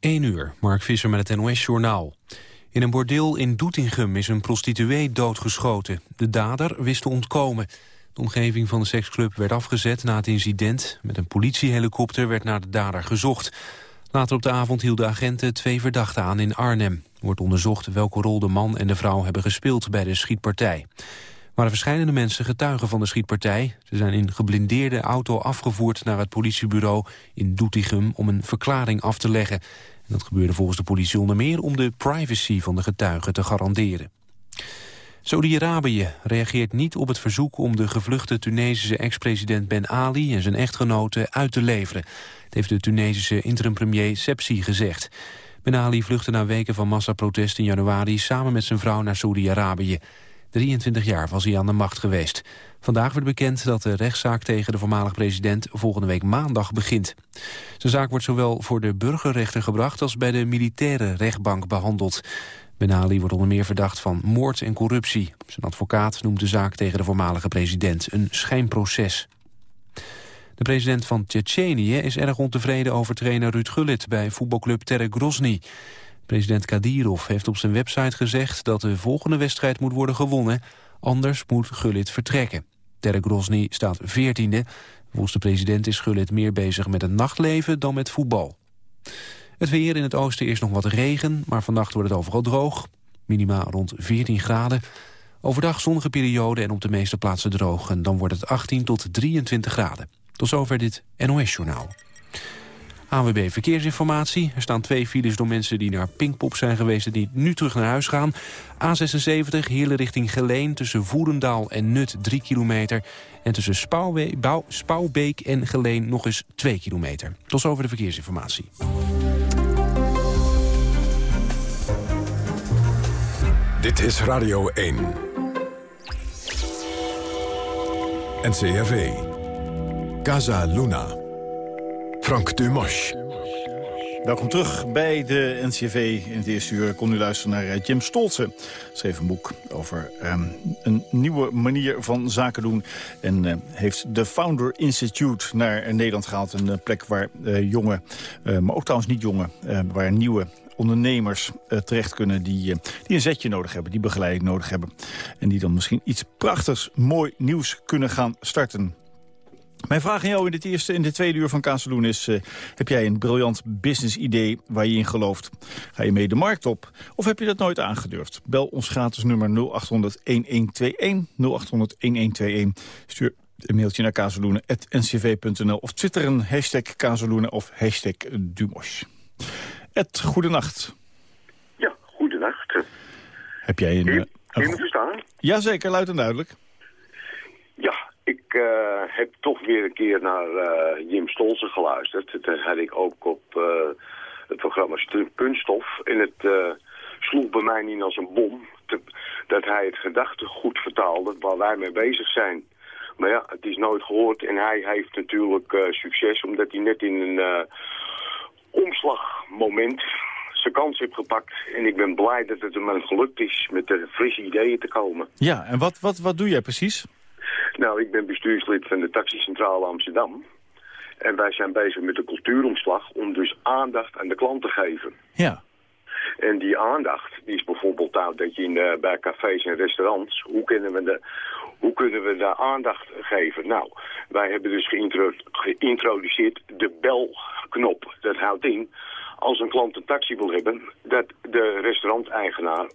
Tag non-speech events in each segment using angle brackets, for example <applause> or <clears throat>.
1 uur, Mark Visser met het NOS-journaal. In een bordeel in Doetinchem is een prostituee doodgeschoten. De dader wist te ontkomen. De omgeving van de seksclub werd afgezet na het incident. Met een politiehelikopter werd naar de dader gezocht. Later op de avond hielden agenten twee verdachten aan in Arnhem. Wordt onderzocht welke rol de man en de vrouw hebben gespeeld bij de schietpartij waren verschillende mensen getuigen van de schietpartij. Ze zijn in geblindeerde auto afgevoerd naar het politiebureau in Doetinchem om een verklaring af te leggen. En dat gebeurde volgens de politie onder meer om de privacy van de getuigen te garanderen. Saudi-Arabië reageert niet op het verzoek om de gevluchte Tunesische ex-president Ben Ali en zijn echtgenote uit te leveren. Het heeft de Tunesische interim-premier Sepsi gezegd. Ben Ali vluchtte na weken van massaprotest in januari samen met zijn vrouw naar Saudi-Arabië. 23 jaar was hij aan de macht geweest. Vandaag werd bekend dat de rechtszaak tegen de voormalig president volgende week maandag begint. Zijn zaak wordt zowel voor de burgerrechter gebracht als bij de militaire rechtbank behandeld. Ben Ali wordt onder meer verdacht van moord en corruptie. Zijn advocaat noemt de zaak tegen de voormalige president een schijnproces. De president van Tsjetsjenië is erg ontevreden over trainer Ruud Gullit bij voetbalclub Terek Grozny. President Kadirov heeft op zijn website gezegd dat de volgende wedstrijd moet worden gewonnen. Anders moet Gullit vertrekken. Terek Grozny staat veertiende. Volgens de president is Gullit meer bezig met het nachtleven dan met voetbal. Het weer in het oosten is nog wat regen, maar vannacht wordt het overal droog. Minima rond 14 graden. Overdag zonnige periode en op de meeste plaatsen droog. En dan wordt het 18 tot 23 graden. Tot zover dit NOS-journaal. ANWB Verkeersinformatie. Er staan twee files door mensen die naar Pinkpop zijn geweest... en die nu terug naar huis gaan. A76, Heerlen richting Geleen tussen Voerendaal en Nut 3 kilometer. En tussen Spouwbeek en Geleen nog eens 2 kilometer. Tot zover de verkeersinformatie. Dit is Radio 1. NCRV. Casa Luna. Frank Dumas. Welkom terug bij de NCV. In het eerste uur kon u luisteren naar eh, Jim Stolze. Schreef een boek over um, een nieuwe manier van zaken doen. En uh, heeft de Founder Institute naar Nederland gehaald. Een plek waar uh, jonge, maar ook trouwens niet jonge, waar nieuwe ondernemers terecht kunnen die, die een zetje nodig hebben, die begeleiding nodig hebben. En die dan misschien iets prachtigs, mooi nieuws kunnen gaan starten. Mijn vraag aan jou in dit eerste in de tweede uur van Kazeloen is... Uh, heb jij een briljant business-idee waar je in gelooft? Ga je mee de markt op? Of heb je dat nooit aangedurfd? Bel ons gratis nummer 0800-1121, 0800-1121. Stuur een mailtje naar kazeloenen.ncv.nl of twitter een hashtag Kazeloenen of hashtag Dumos. Ed, goedenacht. Ja, goedenacht. Heb jij een... Kun je, een... kun je me verstaan? Jazeker, luid en duidelijk. Ja, ik uh, heb toch weer een keer naar uh, Jim Stolzen geluisterd. Dat had ik ook op het programma Puntstof. En het sloeg bij mij niet als een bom. Dat hij het gedachtegoed vertaalde waar wij mee bezig zijn. Maar ja, het is nooit gehoord. En hij heeft natuurlijk succes omdat hij net in een omslagmoment zijn kans heeft gepakt. En ik ben blij dat het hem gelukt is met de frisse ideeën te komen. Ja, en wat, wat, wat doe jij precies? Nou, ik ben bestuurslid van de taxicentrale Amsterdam. En wij zijn bezig met de cultuuromslag om dus aandacht aan de klant te geven. Ja. En die aandacht die is bijvoorbeeld nou, dat je in, uh, bij cafés en restaurants, hoe kunnen, we de, hoe kunnen we daar aandacht geven? Nou, wij hebben dus geïntro geïntroduceerd de belknop. Dat houdt in, als een klant een taxi wil hebben, dat de restauranteigenaar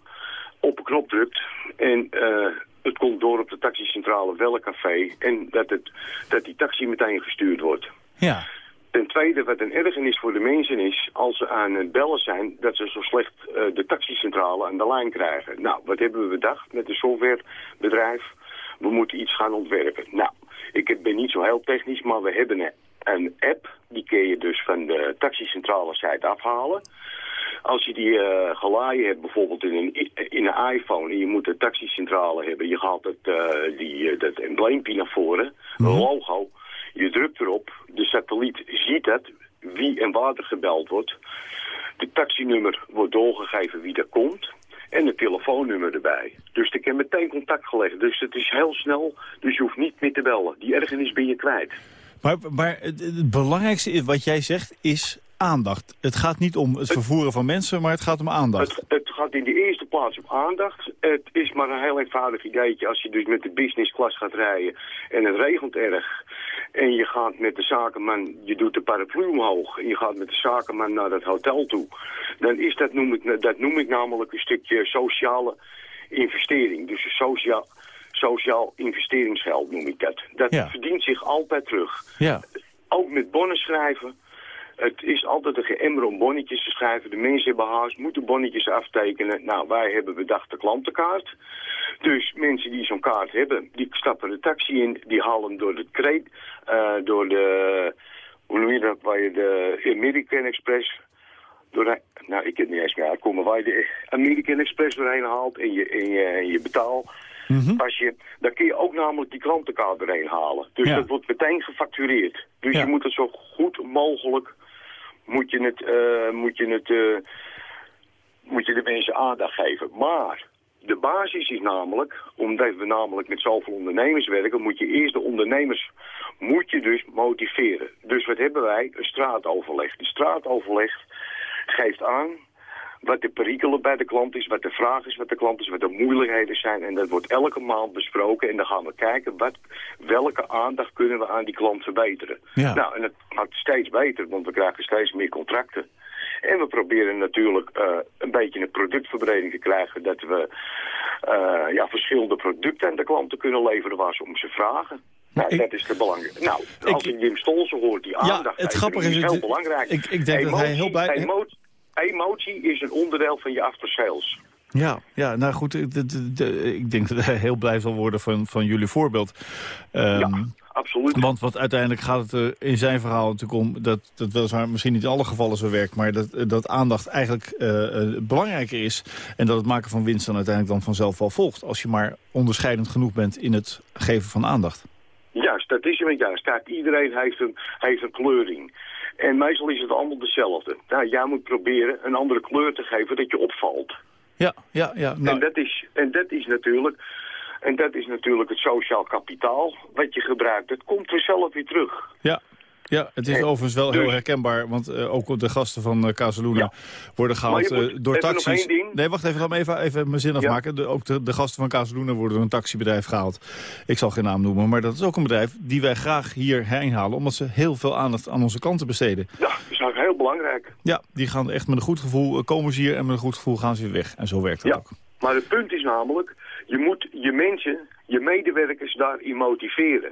op een knop drukt en uh, het komt door op de taxicentrale welk café en dat, het, dat die taxi meteen gestuurd wordt. Ja. Ten tweede, wat een ergernis voor de mensen is, als ze aan het bellen zijn, dat ze zo slecht uh, de taxicentrale aan de lijn krijgen. Nou, wat hebben we bedacht met een softwarebedrijf? We moeten iets gaan ontwerpen. Nou, ik ben niet zo heel technisch, maar we hebben een app, die kun je dus van de taxicentrale site afhalen. Als je die uh, gelaaien hebt, bijvoorbeeld in een, in een iPhone... en je moet de taxicentrale hebben, je haalt het, uh, die, uh, dat embleempje naar voren, een logo... Je drukt erop, de satelliet ziet het, wie en waar er gebeld wordt. De taxinummer wordt doorgegeven wie er komt en het telefoonnummer erbij. Dus ik heb meteen contact gelegd. Dus het is heel snel, dus je hoeft niet meer te bellen. Die ergernis ben je kwijt. Maar, maar het, het belangrijkste is, wat jij zegt is aandacht. Het gaat niet om het vervoeren van mensen, maar het gaat om aandacht. Het, het gaat in de eerste plaats om aandacht. Het is maar een heel eenvoudig ideetje als je dus met de business class gaat rijden en het regent erg. En je gaat met de zakenman, je doet de paraplu omhoog en je gaat met de zakenman naar het hotel toe. Dan is dat, noem ik, dat noem ik namelijk een stukje sociale investering. Dus een sociaal, sociaal investeringsgeld noem ik dat. Dat Ja. verdient zich altijd terug. Ja, Ook met bonnen schrijven. Het is altijd een geëmmer om bonnetjes te schrijven. De mensen hebben haast, moeten bonnetjes aftekenen. Nou, wij hebben bedacht de klantenkaart. Dus mensen die zo'n kaart hebben, die stappen de taxi in. Die halen hem door de kreet, eh, door de, hoe noem je dat, waar je de American Express... Door de, nou, ik heb niet eens meer uitkomen. Waar je de American Express doorheen haalt en je, en je, en je betaal... Als je, dan kun je ook namelijk die klantenkaart erheen halen. Dus Ja. dat wordt meteen gefactureerd. Dus Ja. je moet het zo goed mogelijk moet je het, eh, moet je het, eh, moet je de mensen aandacht geven. Maar de basis is namelijk, omdat we namelijk met zoveel ondernemers werken, moet je eerst de ondernemers, moet je dus motiveren. Dus wat hebben wij? Een straatoverleg. Die straatoverleg geeft aan wat de perikelen bij de klant is, wat de vraag is, wat de klant is, wat de moeilijkheden zijn. En dat wordt elke maand besproken en dan gaan we kijken wat, welke aandacht kunnen we aan die klant verbeteren. Ja. Nou, en het gaat steeds beter, want we krijgen steeds meer contracten. En we proberen natuurlijk eh, een beetje een productverbreding te krijgen, dat we eh, ja, verschillende producten aan de klanten kunnen leveren waar ze om ze vragen. Nou, ik- dat is te belangrijk. Nou, Ik- als je Jim Stolzen hoort, die Ja, aandacht het geven, grappige is, heel het- belangrijk. ik- ik denk dat hij heel blij- Emotie, emotie is een onderdeel van je after sales. Ja, ja nou goed, de- de- de- ik denk dat hij heel blij zal worden van, van jullie voorbeeld. Ehm, ja, absoluut. Want wat uiteindelijk gaat het er in zijn verhaal natuurlijk om... dat, dat weliswaar misschien niet in alle gevallen zo werkt... maar dat, dat aandacht eigenlijk eh, eh, belangrijker is... en dat het maken van winst dan uiteindelijk dan vanzelf wel volgt... als je maar onderscheidend genoeg bent in het geven van aandacht. Juist, dat is hem juist. Kijk, iedereen heeft een, heeft een kleuring. En meestal is het allemaal dezelfde. Nou, jij moet proberen een andere kleur te geven dat je opvalt. Ja, ja, ja. Nou, En, dat is, en dat is natuurlijk... En dat is natuurlijk het sociaal kapitaal wat je gebruikt. Het komt vanzelf weer terug. ja, ja, het is En overigens wel heel herkenbaar... want eh, ook de gasten van uh, Casaluna Ja. worden gehaald eh, door taxis. Nee, wacht even, laat me even, even mijn zin Ja. afmaken. De, ook de, de gasten van Casaluna worden door een taxibedrijf gehaald. Ik zal geen naam noemen, maar dat is ook een bedrijf... die wij graag hierheen halen... omdat ze heel veel aandacht aan onze klanten besteden. Ja, dat is ook heel belangrijk. Ja, die gaan echt met een goed gevoel komen ze hier... en met een goed gevoel gaan ze weer weg. En zo werkt dat Ja, ook. maar het punt is namelijk, je moet je mensen, je medewerkers daarin motiveren.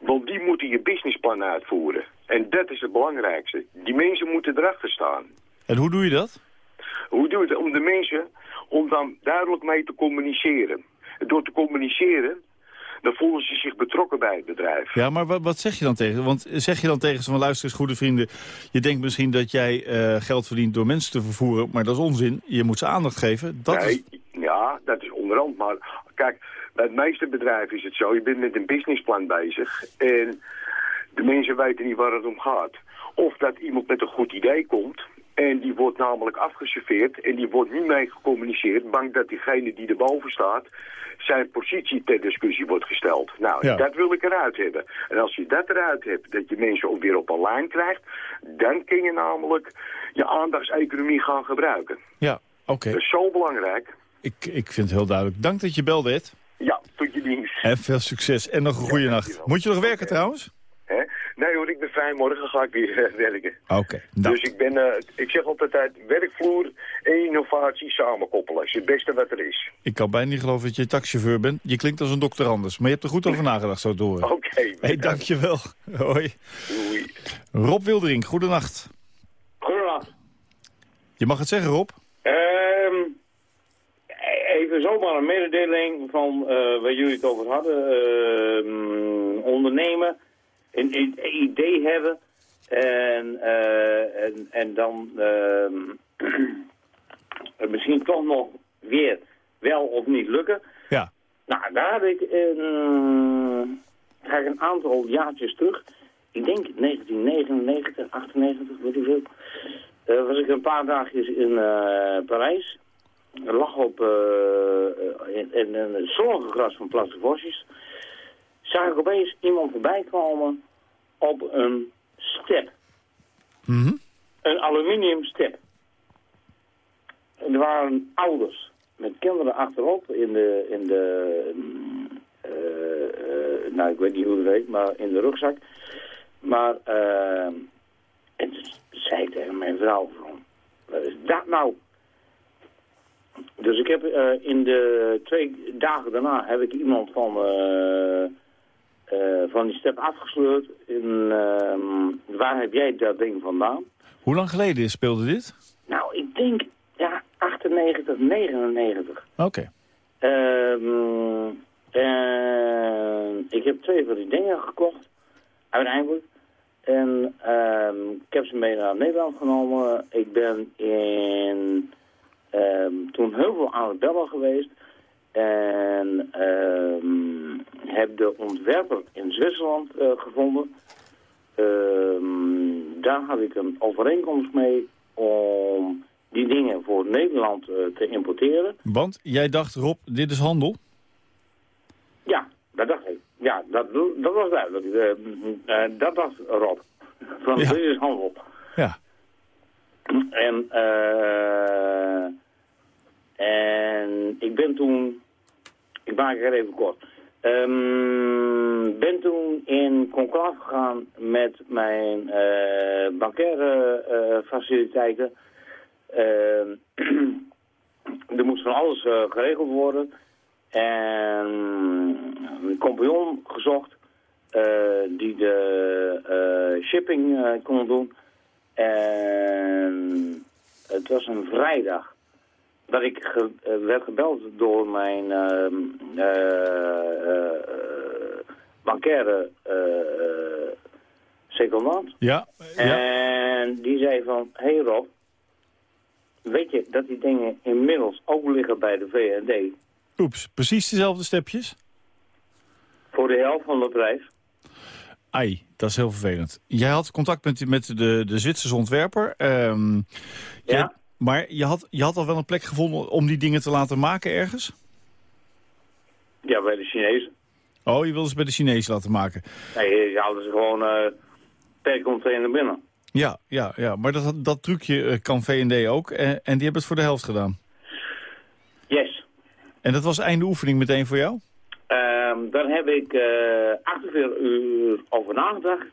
Want die moeten je businessplan uitvoeren. En dat is het belangrijkste. Die mensen moeten erachter staan. En hoe doe je dat? Hoe doe je het om de mensen, om dan duidelijk mee te communiceren? Door te communiceren, dan voelen ze zich betrokken bij het bedrijf. Ja, maar wat, wat zeg je dan tegen? Want zeg je dan tegen ze van luister eens, goede vrienden... je denkt misschien dat jij eh, geld verdient door mensen te vervoeren... maar dat is onzin. Je moet ze aandacht geven. Dat nee, is... ja, dat is onderhand. Maar kijk, bij het meeste bedrijven is het zo. Je bent met een businessplan bezig. En de mensen weten niet waar het om gaat. Of dat iemand met een goed idee komt. En die wordt namelijk afgeserveerd. En die wordt niet mee gecommuniceerd. Bang dat diegene die erboven staat... zijn positie ter discussie wordt gesteld. Nou, Ja. dat wil ik eruit hebben. En als je dat eruit hebt, dat je mensen ook weer op een lijn krijgt... dan kun je namelijk je aandachtseconomie gaan gebruiken. Ja, oké. Dat is zo belangrijk. Ik, ik vind het heel duidelijk. Dank dat je belde, Ed. Ja, tot je dienst. En veel succes. En nog een goede nacht. Moet je nog werken trouwens? Hè? Nee hoor, ik ben vrij. Morgen ga ik weer eh, werken. Oké. Dus ik ben, eh, ik zeg altijd uit, werkvloer en innovatie samenkoppelen. Dat is het beste wat er is. Ik kan bijna niet geloven dat je taxichauffeur bent. Je klinkt als een dokter anders. Maar je hebt er goed over nagedacht, zo te horen. Oké. Hé, hey, dankjewel. <laughs> Hoi. Doei. Rob Wildering, goedenacht. Goedendag. Je mag het zeggen, Rob. Even een mededeling van eh, waar jullie het over hadden. Ehm, ondernemen, een, een idee hebben en, eh, en, en dan <clears throat> misschien toch nog weer wel of niet lukken. Ja. Nou, daar heb ik een, ga ik een aantal jaartjes terug. Ik denk 1999, 98, weet ik veel. Eh, was ik een paar dagjes in eh, Parijs. Lag op eh, in, in een zonnige gras van Place de Vosjes. Zag ik opeens iemand voorbij komen op een step. Mhm. een aluminium step. En er waren ouders met kinderen achterop in de, in de uh, uh, nou ik weet niet hoe het heet, maar in de rugzak. Maar, en zei ik tegen mijn vrouw wat is dat nou? Dus ik heb uh, in de twee dagen daarna heb ik iemand van, uh, uh, van die step afgesleurd. In, ehm, waar heb jij dat ding vandaan? Hoe lang geleden speelde dit? Nou, ik denk, ja, 98, 99. Oké. Okay. Um, ik heb twee van die dingen gekocht, uiteindelijk. En um, ik heb ze mee naar Nederland genomen. Ik ben in, um, toen heel veel aan het bellen geweest. En um, heb de ontwerper in Zwitserland uh, gevonden. daar had ik een overeenkomst mee om die dingen voor Nederland uh, te importeren. Want jij dacht, Rob, dit is handel? Ja, dat dacht ik. Ja, dat, dat was duidelijk. Uh, uh, dat dacht Rob. <laughs> Van ja. dit is handel. Ja. En, uh, en ik ben toen, ik maak het even kort, um, ben toen in conclave gegaan met mijn uh, bankaire uh, faciliteiten. Uh, <clears throat> er moest van alles geregeld worden. En een compagnon gezocht die de shipping kon doen. En het was een vrijdag dat ik ge werd gebeld door mijn bankaire secondant. Ja, ja. En die zei van, hey Rob, weet je dat die dingen inmiddels ook liggen bij de VND? Oeps, precies dezelfde stepjes? Voor de helft van het bedrijf. Ai, dat is heel vervelend. Jij had contact met, met de, de Zwitserse ontwerper. Um, ja. Maar je had, je had al wel een plek gevonden om die dingen te laten maken ergens? Ja, bij de Chinezen. Oh, je wilde ze bij de Chinezen laten maken? Nee, je haalden ze gewoon uh, per container binnen. Ja, ja, ja. maar dat, dat trucje kan V&D ook. En, en die hebben het voor de helft gedaan? Yes. En dat was einde oefening meteen voor jou? Um, daar heb ik uh, 48 uur over nagedacht.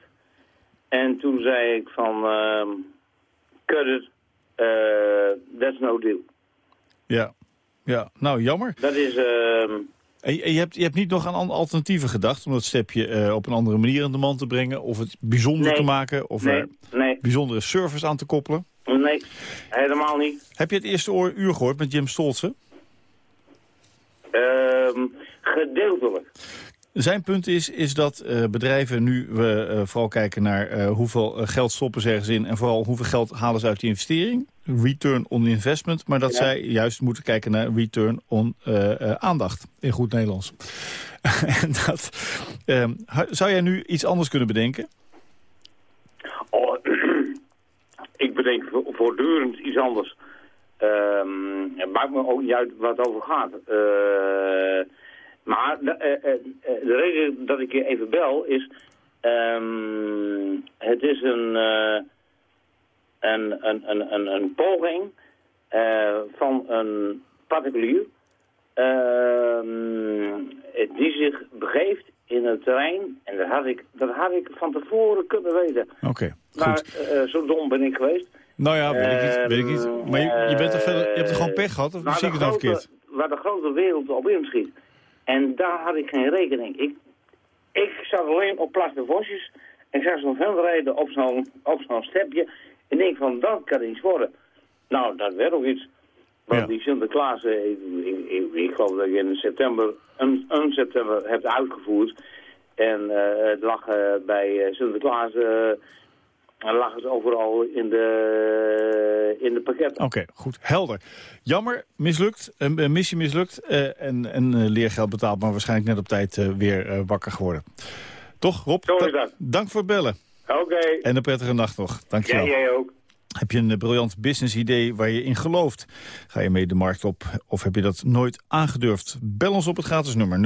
En toen zei ik van, uh, cut it, uh, that's no deal. Ja, ja. nou jammer. Dat is... Uh, en je, hebt, je hebt niet nog aan alternatieven gedacht om dat stepje uh, op een andere manier aan de man te brengen? Of het bijzonder nee. te maken? Of nee. er nee. bijzondere service aan te koppelen? Nee, helemaal niet. Heb je het eerste uur gehoord met Jim Stolze? Uh, gedeeltelijk. Zijn punt is, is dat uh, bedrijven nu we uh, vooral kijken naar uh, hoeveel geld stoppen ze ergens in... en vooral hoeveel geld halen ze uit die investering. Return on investment. Maar dat ja. zij juist moeten kijken naar return on aandacht. In goed Nederlands. <laughs> en dat, ehm, zou jij nu iets anders kunnen bedenken? Oh, <clears throat> ik bedenk voortdurend iets anders. Um, het maakt me ook niet uit wat het over gaat. Uh, maar de, uh, uh, de, reden dat ik je even bel is... Um, het is een, een, een, een, een, poging van een particulier... die zich begeeft in het terrein. En dat had ik, dat had ik van tevoren kunnen weten. Oké, okay, Maar zo dom ben ik geweest. Nou ja, weet ik niet. Weet ik niet. Maar je, je, bent verder, je hebt er gewoon pech gehad? Of zie ik het nou verkeerd? Waar de grote wereld op inschiet. En daar had ik geen rekening. Ik, ik zat alleen op Plas de Vosjes. En zag zo'n veld rijden op zo'n zo stepje. En denk van, dat kan iets worden. Nou, dat werd ook iets. Want ja. die Sinterklaas, ik, ik, ik, ik, geloof dat je in september, een, een september hebt uitgevoerd. En uh, het lag uh, bij Sinterklaas... Uh, lag het overal in de, in de pakketten. Oké, okay, goed. Helder. Jammer, mislukt. Een, missie mislukt. Uh, en, en uh, leergeld betaald, maar waarschijnlijk net op tijd uh, weer wakker geworden. Toch, Rob? Zo is dat. Dank voor het bellen. Oké. Okay. En een prettige nacht nog. Dank je wel. Ja, jij ook. Heb je een briljant business idee waar je in gelooft? Ga je mee de markt op of heb je dat nooit aangedurfd? Bel ons op het gratis nummer 0800-1121,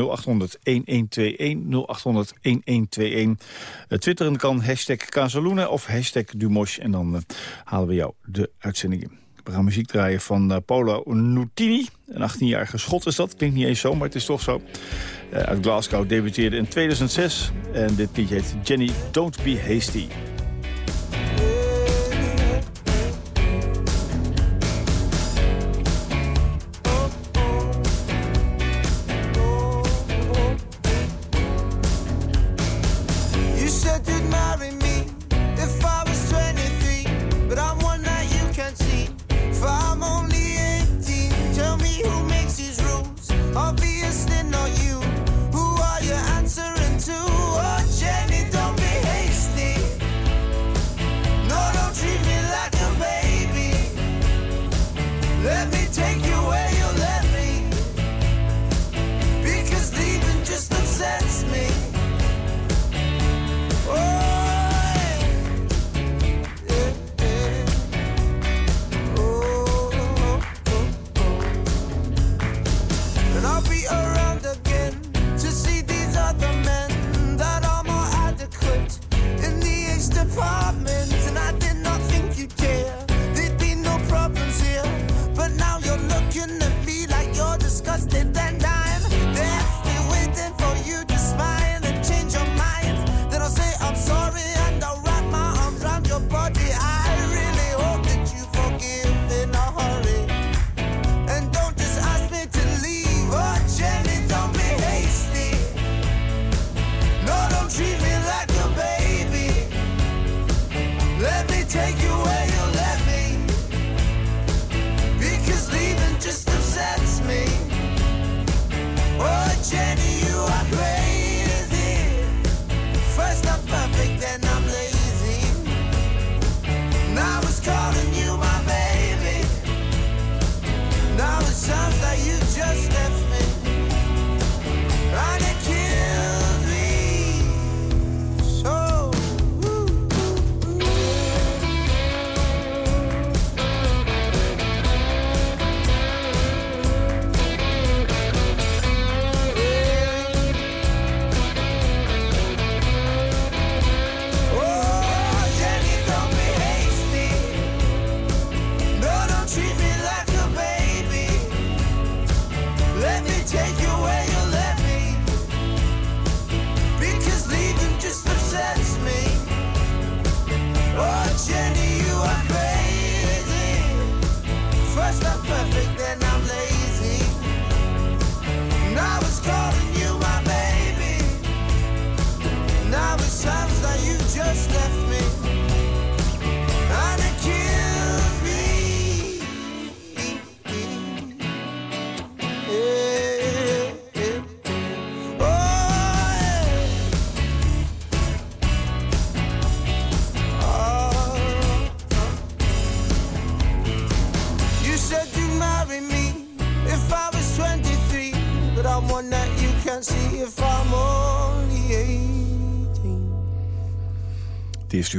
0800-1121. Twitteren kan hashtag Casaluna of hashtag Dumosh en dan uh, halen we jou de uitzendingen. We gaan muziek draaien van uh, Paolo Nutini. Een 18-jarige schot is dat. Klinkt niet eens zo, maar het is toch zo. Uh, uit Glasgow debuteerde in 2006. En dit liedje heet Jenny Don't Be Hasty.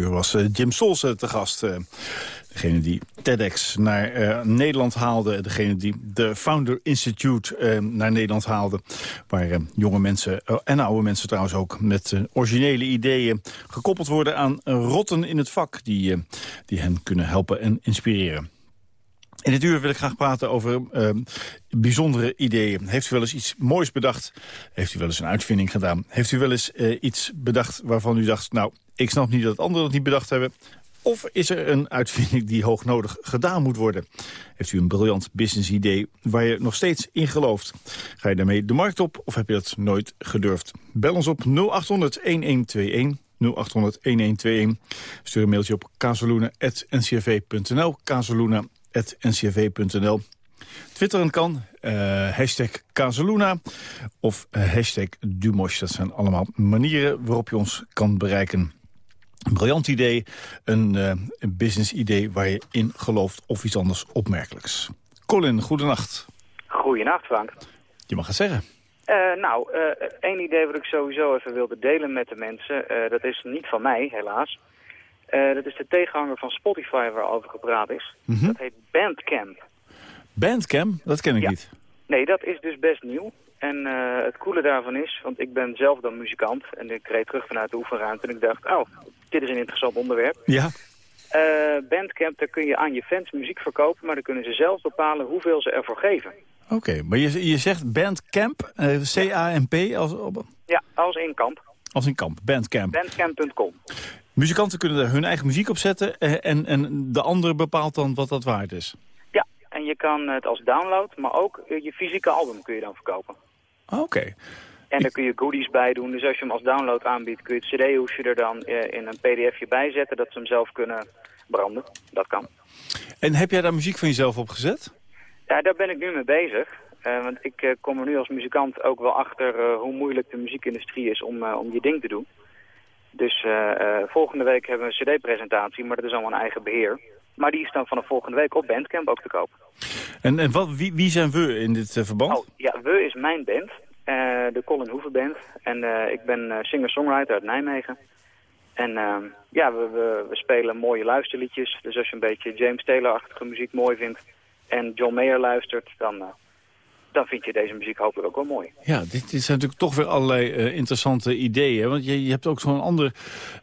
Was uh, Jim Solse te gast. Uh, degene die TEDx naar uh, Nederland haalde. Degene die de Founder Institute naar Nederland haalde. Waar jonge mensen, en oude mensen trouwens ook... met originele ideeën gekoppeld worden aan rotten in het vak... die, die hen kunnen helpen en inspireren. In dit uur wil ik graag praten over uh, bijzondere ideeën. Heeft u wel eens iets moois bedacht? Heeft u wel eens een uitvinding gedaan? Heeft u wel eens uh, iets bedacht waarvan u dacht... nou, ik snap niet dat anderen het niet bedacht hebben. Of is er een uitvinding die hoognodig gedaan moet worden? Heeft u een briljant business idee waar je nog steeds in gelooft? Ga je daarmee de markt op of heb je dat nooit gedurfd? Bel ons op 0800-1121. 0800-1121. Stuur een mailtje op kazeluna.ncv.nl. kazeluna.ncv.nl. Twitteren kan, uh, hashtag Kazeluna of uh, hashtag Dumosh. Dat zijn allemaal manieren waarop je ons kan bereiken. Een briljant idee, een, uh, een business idee waar je in gelooft of iets anders opmerkelijks. Colin, goedenacht. Goedenacht, Frank. Je mag het zeggen. Uh, nou, één idee wat ik sowieso even wilde delen met de mensen, dat is niet van mij, helaas. Eh, dat is de tegenhanger van Spotify waarover gepraat is. Mhm. Dat heet Bandcamp. Bandcamp, dat ken ik Ja. niet. Nee, dat is dus best nieuw. En eh, het coole daarvan is, want ik ben zelf dan muzikant en ik reed terug vanuit de oefenruimte en ik dacht, oh, dit is een interessant onderwerp. Ja, Eh, Bandcamp, daar kun je aan je fans muziek verkopen, maar dan kunnen ze zelf bepalen hoeveel ze ervoor geven. oké. Maar je, je zegt Bandcamp, C-A-M-P als, op- Ja, als in kamp. Als in kamp, Bandcamp. Bandcamp.com. Muzikanten kunnen er hun eigen muziek op zetten eh, en, en de ander bepaalt dan wat dat waard is. Ja, en je kan het als download, maar ook eh, je fysieke album kun je dan verkopen. Oké. En daar kun je goodies bij doen. Dus als je hem als download aanbiedt, kun je het cd-hoesje er dan eh, in een pdfje bij zetten... dat ze hem zelf kunnen branden. Dat kan. En heb jij daar muziek van jezelf op gezet? Ja, daar ben ik nu mee bezig. Eh, want ik eh, kom er nu als muzikant ook wel achter eh, hoe moeilijk de muziekindustrie is om, om je ding te doen. Dus volgende week hebben we een cd-presentatie, maar dat is allemaal een eigen beheer. Maar die is dan vanaf volgende week op Bandcamp ook te koop. En, en wat, wie, wie zijn we in dit verband? Oh, ja, We is mijn band. de Colin Hoeven Band. En ik ben singer-songwriter uit Nijmegen. En eh, ja, we, we, we spelen mooie luisterliedjes. Dus als je een beetje James Taylor-achtige muziek mooi vindt... en John Mayer luistert, dan, dan vind je deze muziek hopelijk ook wel mooi. Ja, dit, dit zijn natuurlijk toch weer allerlei eh, interessante ideeën. Want je, je hebt ook zo'n ander,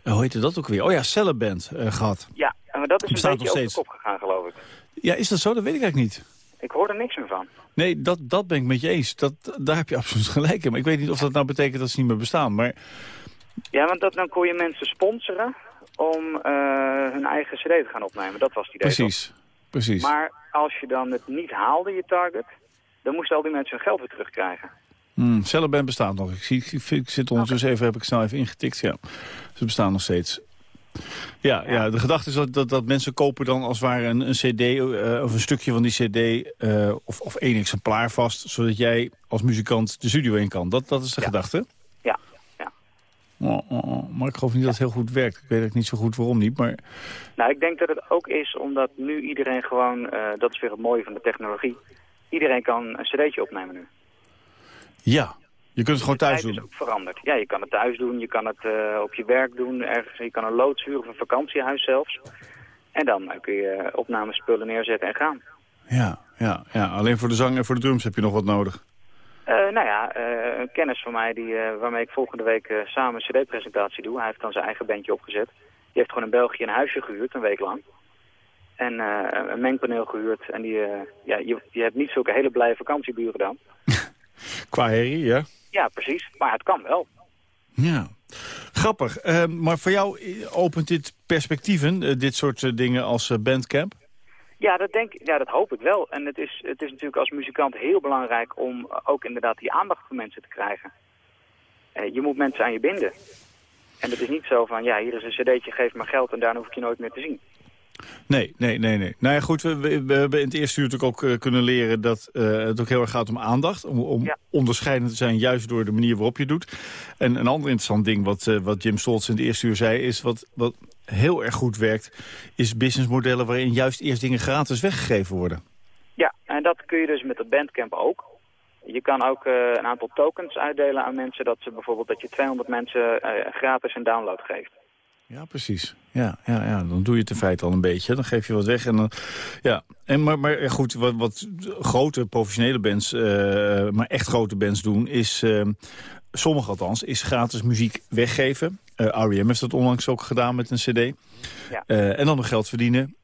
eh, hoe heette dat ook weer? Oh ja, Cellenband eh, gehad. Ja, maar dat is een beetje over de kop gegaan, geloof ik. Ja, is dat zo? Dat weet ik eigenlijk niet. Ik hoor er niks meer van. Nee, dat, dat ben ik met je eens. Dat, daar heb je <laughs> absoluut gelijk in. Maar ik weet niet of dat nou betekent dat ze niet meer bestaan. Maar Ja, want dat, dan kon je mensen sponsoren om hun eigen cd te gaan opnemen. Dat was het idee. toch? precies, precies. Maar als je dan het niet haalde, je target, dan moesten al die mensen hun geld weer terugkrijgen. Hmm, Cellenband bestaat nog. Ik, zie, ik, ik zit ondertussen even, heb ik snel even ingetikt. Ja, ze bestaan nog steeds. Ja, ja. de gedachte is dat, dat, dat mensen kopen dan als het ware een, een cd eh, of een stukje van die cd eh, of, of één exemplaar vast, zodat jij als muzikant de studio in kan. Dat, dat is de Ja. gedachte. Ja, ja. Oh, oh, oh. Maar ik geloof niet dat het heel goed werkt. Ik weet eigenlijk niet zo goed waarom niet, maar Nou, ik denk dat het ook is omdat nu iedereen gewoon, eh, dat is weer het mooie van de technologie, iedereen kan een cd'tje opnemen nu. ja, je kunt het gewoon thuis doen. is ook veranderd. Ja, je kan het thuis doen, je kan het eh, op je werk doen, ergens, je kan een loods huren of een vakantiehuis zelfs. En dan eh, kun je opnamespullen neerzetten en gaan. Ja, ja, ja, alleen voor de zang en voor de drums heb je nog wat nodig. Eh, nou ja, eh, een kennis van mij die, eh, waarmee ik volgende week eh, samen een cd-presentatie doe. Hij heeft dan zijn eigen bandje opgezet. Die heeft gewoon in België een huisje gehuurd, een week lang. En eh, een mengpaneel gehuurd. En die, eh, ja, je, je hebt niet zulke hele blije vakantieburen dan. <laughs> Qua herrie, ja. Ja, precies. Maar het kan wel. Ja, grappig. Eh, maar voor jou opent dit perspectieven, dit soort dingen als Bandcamp? Ja, dat, denk, ja, dat hoop ik wel. En het is, het is natuurlijk als muzikant heel belangrijk om ook inderdaad die aandacht van mensen te krijgen. Eh, je moet mensen aan je binden. En het is niet zo van, ja, hier is een cd'tje, geef maar geld en daarna hoef ik je nooit meer te zien. Nee, nee, nee, nee. Nou ja, goed, we, we, we hebben in het eerste uur natuurlijk ook eh, kunnen leren dat eh, het ook heel erg gaat om aandacht. Om, om Ja. onderscheidend te zijn, juist door de manier waarop je het doet. En een ander interessant ding wat, eh, wat Jim Stoltz in het eerste uur zei, is wat, wat heel erg goed werkt, is businessmodellen waarin juist eerst dingen gratis weggegeven worden. Ja, en dat kun je dus met het Bandcamp ook. Je kan ook een aantal tokens uitdelen aan mensen, dat ze bijvoorbeeld dat je 200 mensen gratis een download geeft. Ja, precies. Ja, ja, ja, dan doe je het in feite al een beetje. Dan geef je wat weg. En dan, ja. en maar, maar goed, wat, wat grote professionele bands, eh, maar echt grote bands doen... is, eh, sommige althans, is gratis muziek weggeven. Eh R.E.M. heeft dat onlangs ook gedaan met een cd. Ja. En dan nog geld verdienen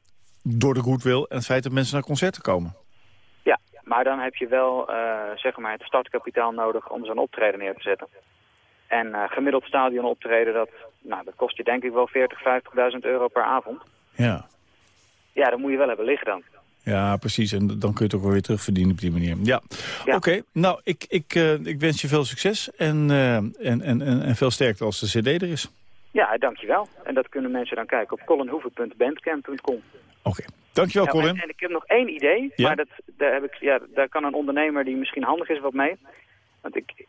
door de goodwill... en het feit dat mensen naar concerten komen. Ja, maar dan heb je wel zeg maar het startkapitaal nodig om zo'n optreden neer te zetten. En gemiddeld stadion optreden, dat, nou, dat kost je denk ik wel 40, 50.000 euro per avond. Ja. Ja, dat moet je wel hebben liggen dan. Ja, precies. En dan kun je het ook wel weer terugverdienen op die manier. Ja, Ja. oké. Nou, ik, ik, eh, ik wens je veel succes en, eh, en, en, en, en veel sterkte als de cd er is. Ja, dankjewel. En dat kunnen mensen dan kijken op colinhoeven.bandcamp.com. Oké. Dankjewel, Colin. en, en ik heb nog één idee, Ja? maar dat, daar, heb ik, ja, daar kan een ondernemer die misschien handig is wat mee. Want ik,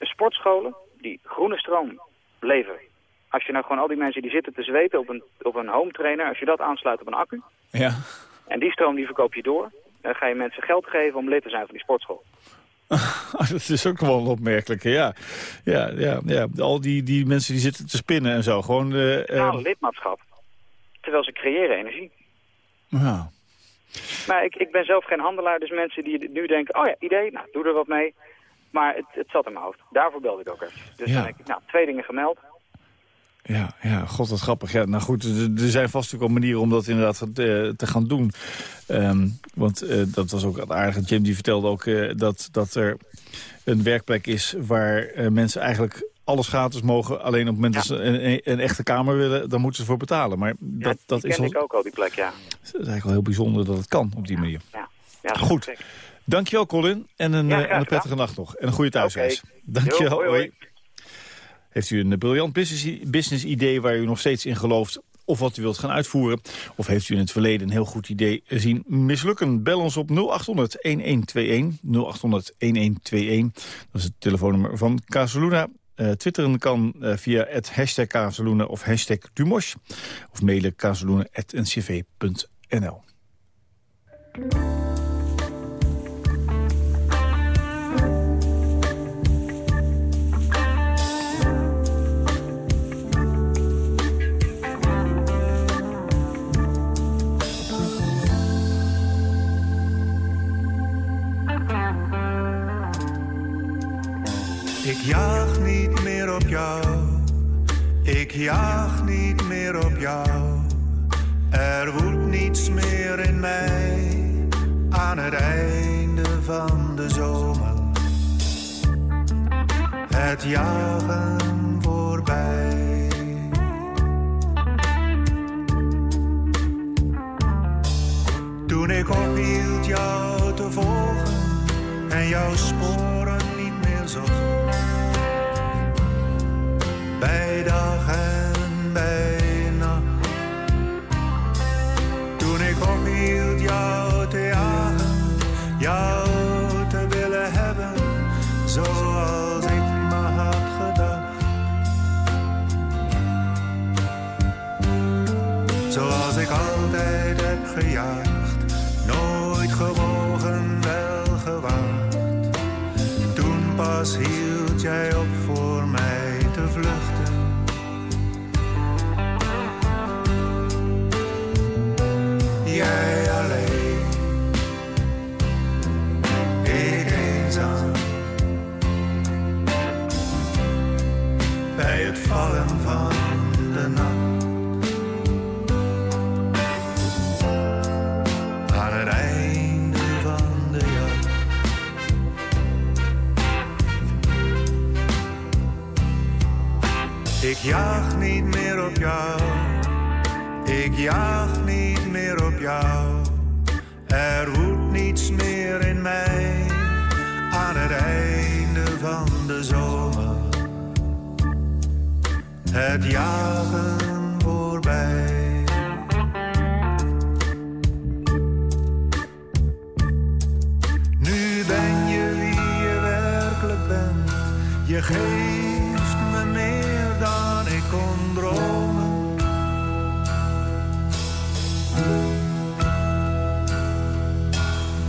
sportscholen die groene stroom leveren. Als je nou gewoon al die mensen die zitten te zweten op een, op een home trainer, als je dat aansluit op een accu, Ja. en die stroom die verkoop je door, dan ga je mensen geld geven om lid te zijn van die sportschool. <laughs> dat is ook wel een opmerkelijke, ja. Ja, ja, ja. Al die, die mensen die zitten te spinnen en zo. Gewoon, uh, nou, lidmaatschap. Terwijl ze creëren energie. Ja. Maar ik, ik ben zelf geen handelaar, dus mensen die nu denken... oh ja, idee, nou, doe er wat mee. Maar het, het zat in mijn hoofd. Daarvoor belde ik ook even. Dus dan denk ik, nou, twee dingen gemeld. Ja, ja, god, wat grappig. Ja, nou goed, er zijn vast ook wel manieren om dat inderdaad te, te gaan doen. Um, want uh, dat was ook aardig. Jim die vertelde ook uh, dat, dat er een werkplek is... waar uh, mensen eigenlijk alles gratis mogen. Alleen op het moment dat ze een, een, echte kamer willen, dan moeten ze voor betalen. Maar dat, ja, dat is al... ik ook al, die plek, ja. Het is eigenlijk wel heel bijzonder dat het kan op die manier. Ja, ja Goed. Dankjewel, Colin. En een, een prettige nacht nog. En een goede thuisreis. Okay. Dankjewel. hoi. hoi. Heeft u een briljant business, business idee waar u nog steeds in gelooft of wat u wilt gaan uitvoeren. Of heeft u in het verleden een heel goed idee zien mislukken? Bel ons op 0800-1121. 0800-1121. Dat is het telefoonnummer van Casaluna. Uh, twitteren kan uh, via het hashtag Casaluna of hashtag Dumosh. Of mailen casaluna.ncv.nl. jaag niet meer op jou, ik jaag niet meer op jou. Er woedt niets meer in mij aan het einde van de zomer. Het jagen voorbij. Toen ik ophield jou te volgen en jouw sporen niet meer zocht bij dag ik jaag niet meer op jou. Er woedt niets meer in mij aan het einde van de zomer. Het jagen voorbij. Nu ben. Je geeft me meer dan ik kon dromen.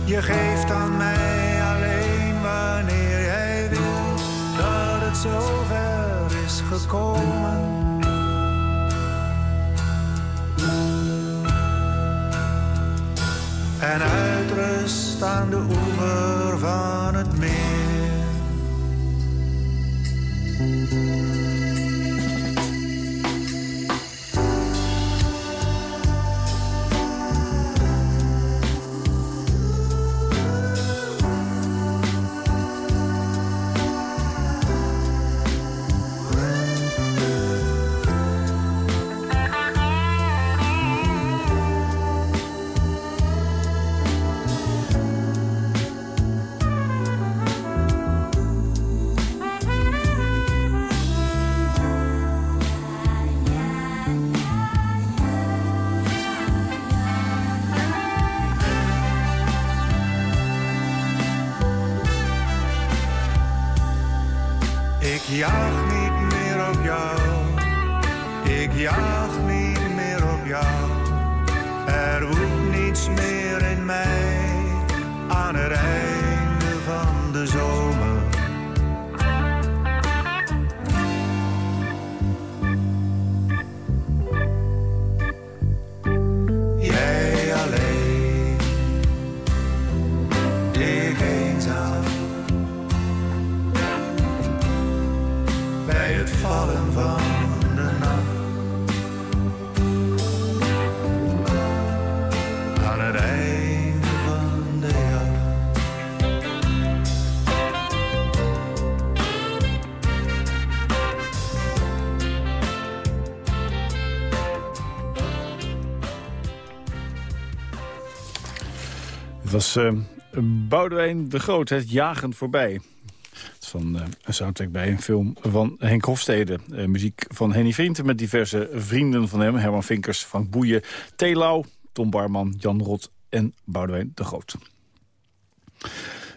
Je geeft aan mij alleen wanneer jij wil dat het zover is gekomen. En uitrust aan de oever van het meer. Was uh, Boudewijn de Groot, het jagen voorbij. Van uh, een soundtrack bij een film van Henk Hofstede. Uh, muziek van Henny Vrienden met diverse vrienden van hem. Herman Vinkers, Frank Boeien, Telau, Tom Barman, Jan Rot en Boudewijn de Groot.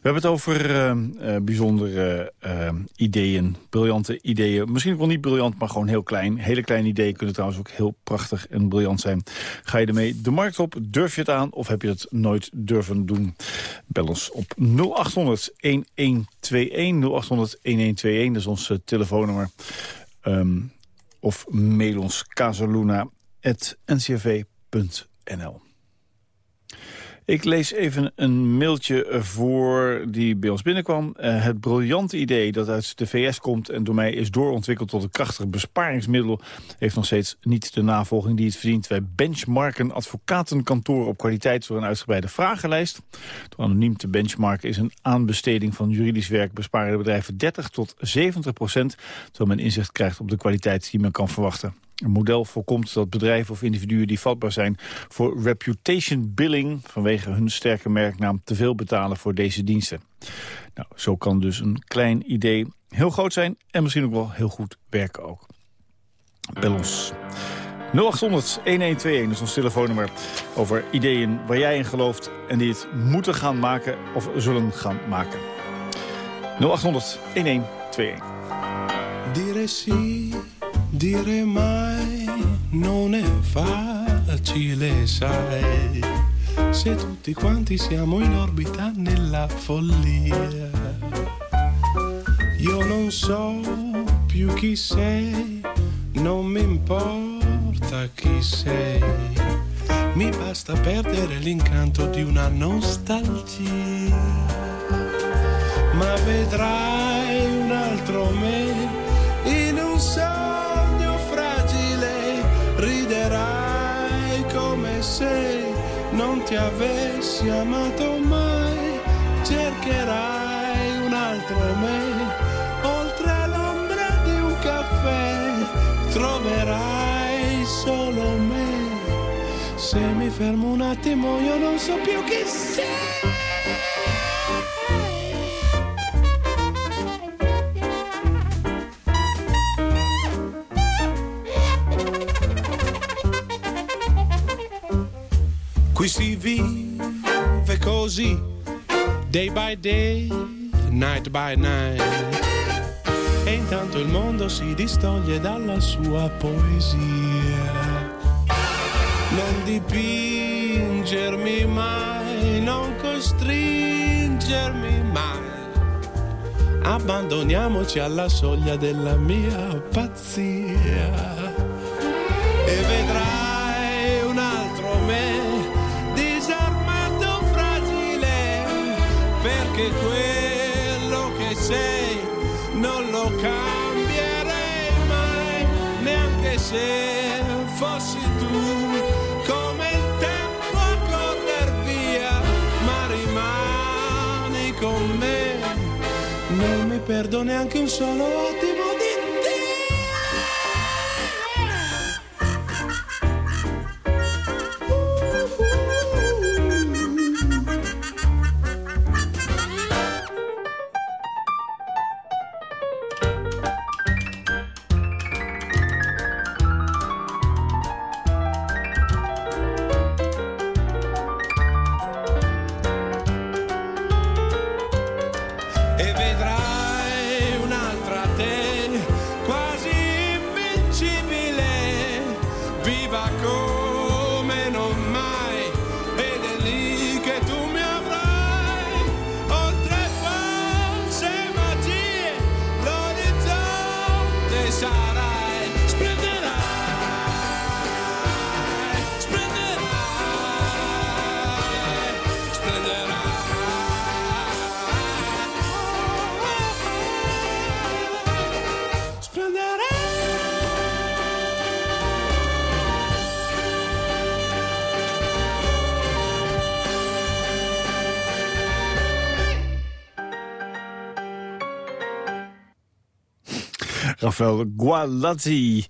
We hebben het over uh, uh, bijzondere uh, ideeën, briljante ideeën. Misschien wel niet briljant, maar gewoon heel klein. Hele kleine ideeën kunnen trouwens ook heel prachtig en briljant zijn. Ga je ermee de markt op? Durf je het aan? Of heb je het nooit durven doen? Bel ons op 0800-1121. 0800-1121, dat is ons telefoonnummer. Um, of mail ons casaluna.ncrv.nl. Ik lees even een mailtje voor die bij ons binnenkwam. Uh, het briljante idee dat uit de VS komt en door mij is doorontwikkeld tot een krachtig besparingsmiddel... heeft nog steeds niet de navolging die het verdient. Wij benchmarken advocatenkantoren op kwaliteit door een uitgebreide vragenlijst. Door anoniem te benchmarken is een aanbesteding van juridisch werk... besparen de bedrijven 30 tot 70 procent... terwijl men inzicht krijgt op de kwaliteit die men kan verwachten. Een model voorkomt dat bedrijven of individuen die vatbaar zijn voor reputation billing vanwege hun sterke merknaam te veel betalen voor deze diensten. Nou, zo kan dus een klein idee heel groot zijn en misschien ook wel heel goed werken ook. Bel ons. 0800-1121 is ons telefoonnummer over ideeën waar jij in gelooft... en die het moeten gaan maken of zullen gaan maken. 0800-1121. Dire mai non è facile, sai, se tutti quanti siamo in orbita nella follia. Io non so più chi sei, non mi importa chi sei, mi basta perdere l'incanto di una nostalgia. Ma vedrai un altro me ti avessi amato mai, cercherai un altro me, oltre l'ombra di un caffè, troverai solo me. Se mi fermo un attimo io non so più chi sei. Day by day, night by night. E intanto il mondo si distoglie dalla sua poesia. Non dipingermi mai, non costringermi mai. Abbandoniamoci alla soglia della mia pazzia. E vedrai sei non lo cambierei mai neanche se fossi tu. Come il tempo a correr via ma rimani con me. Non mi perdo neanche un solo attimo Rafael Gualazzi.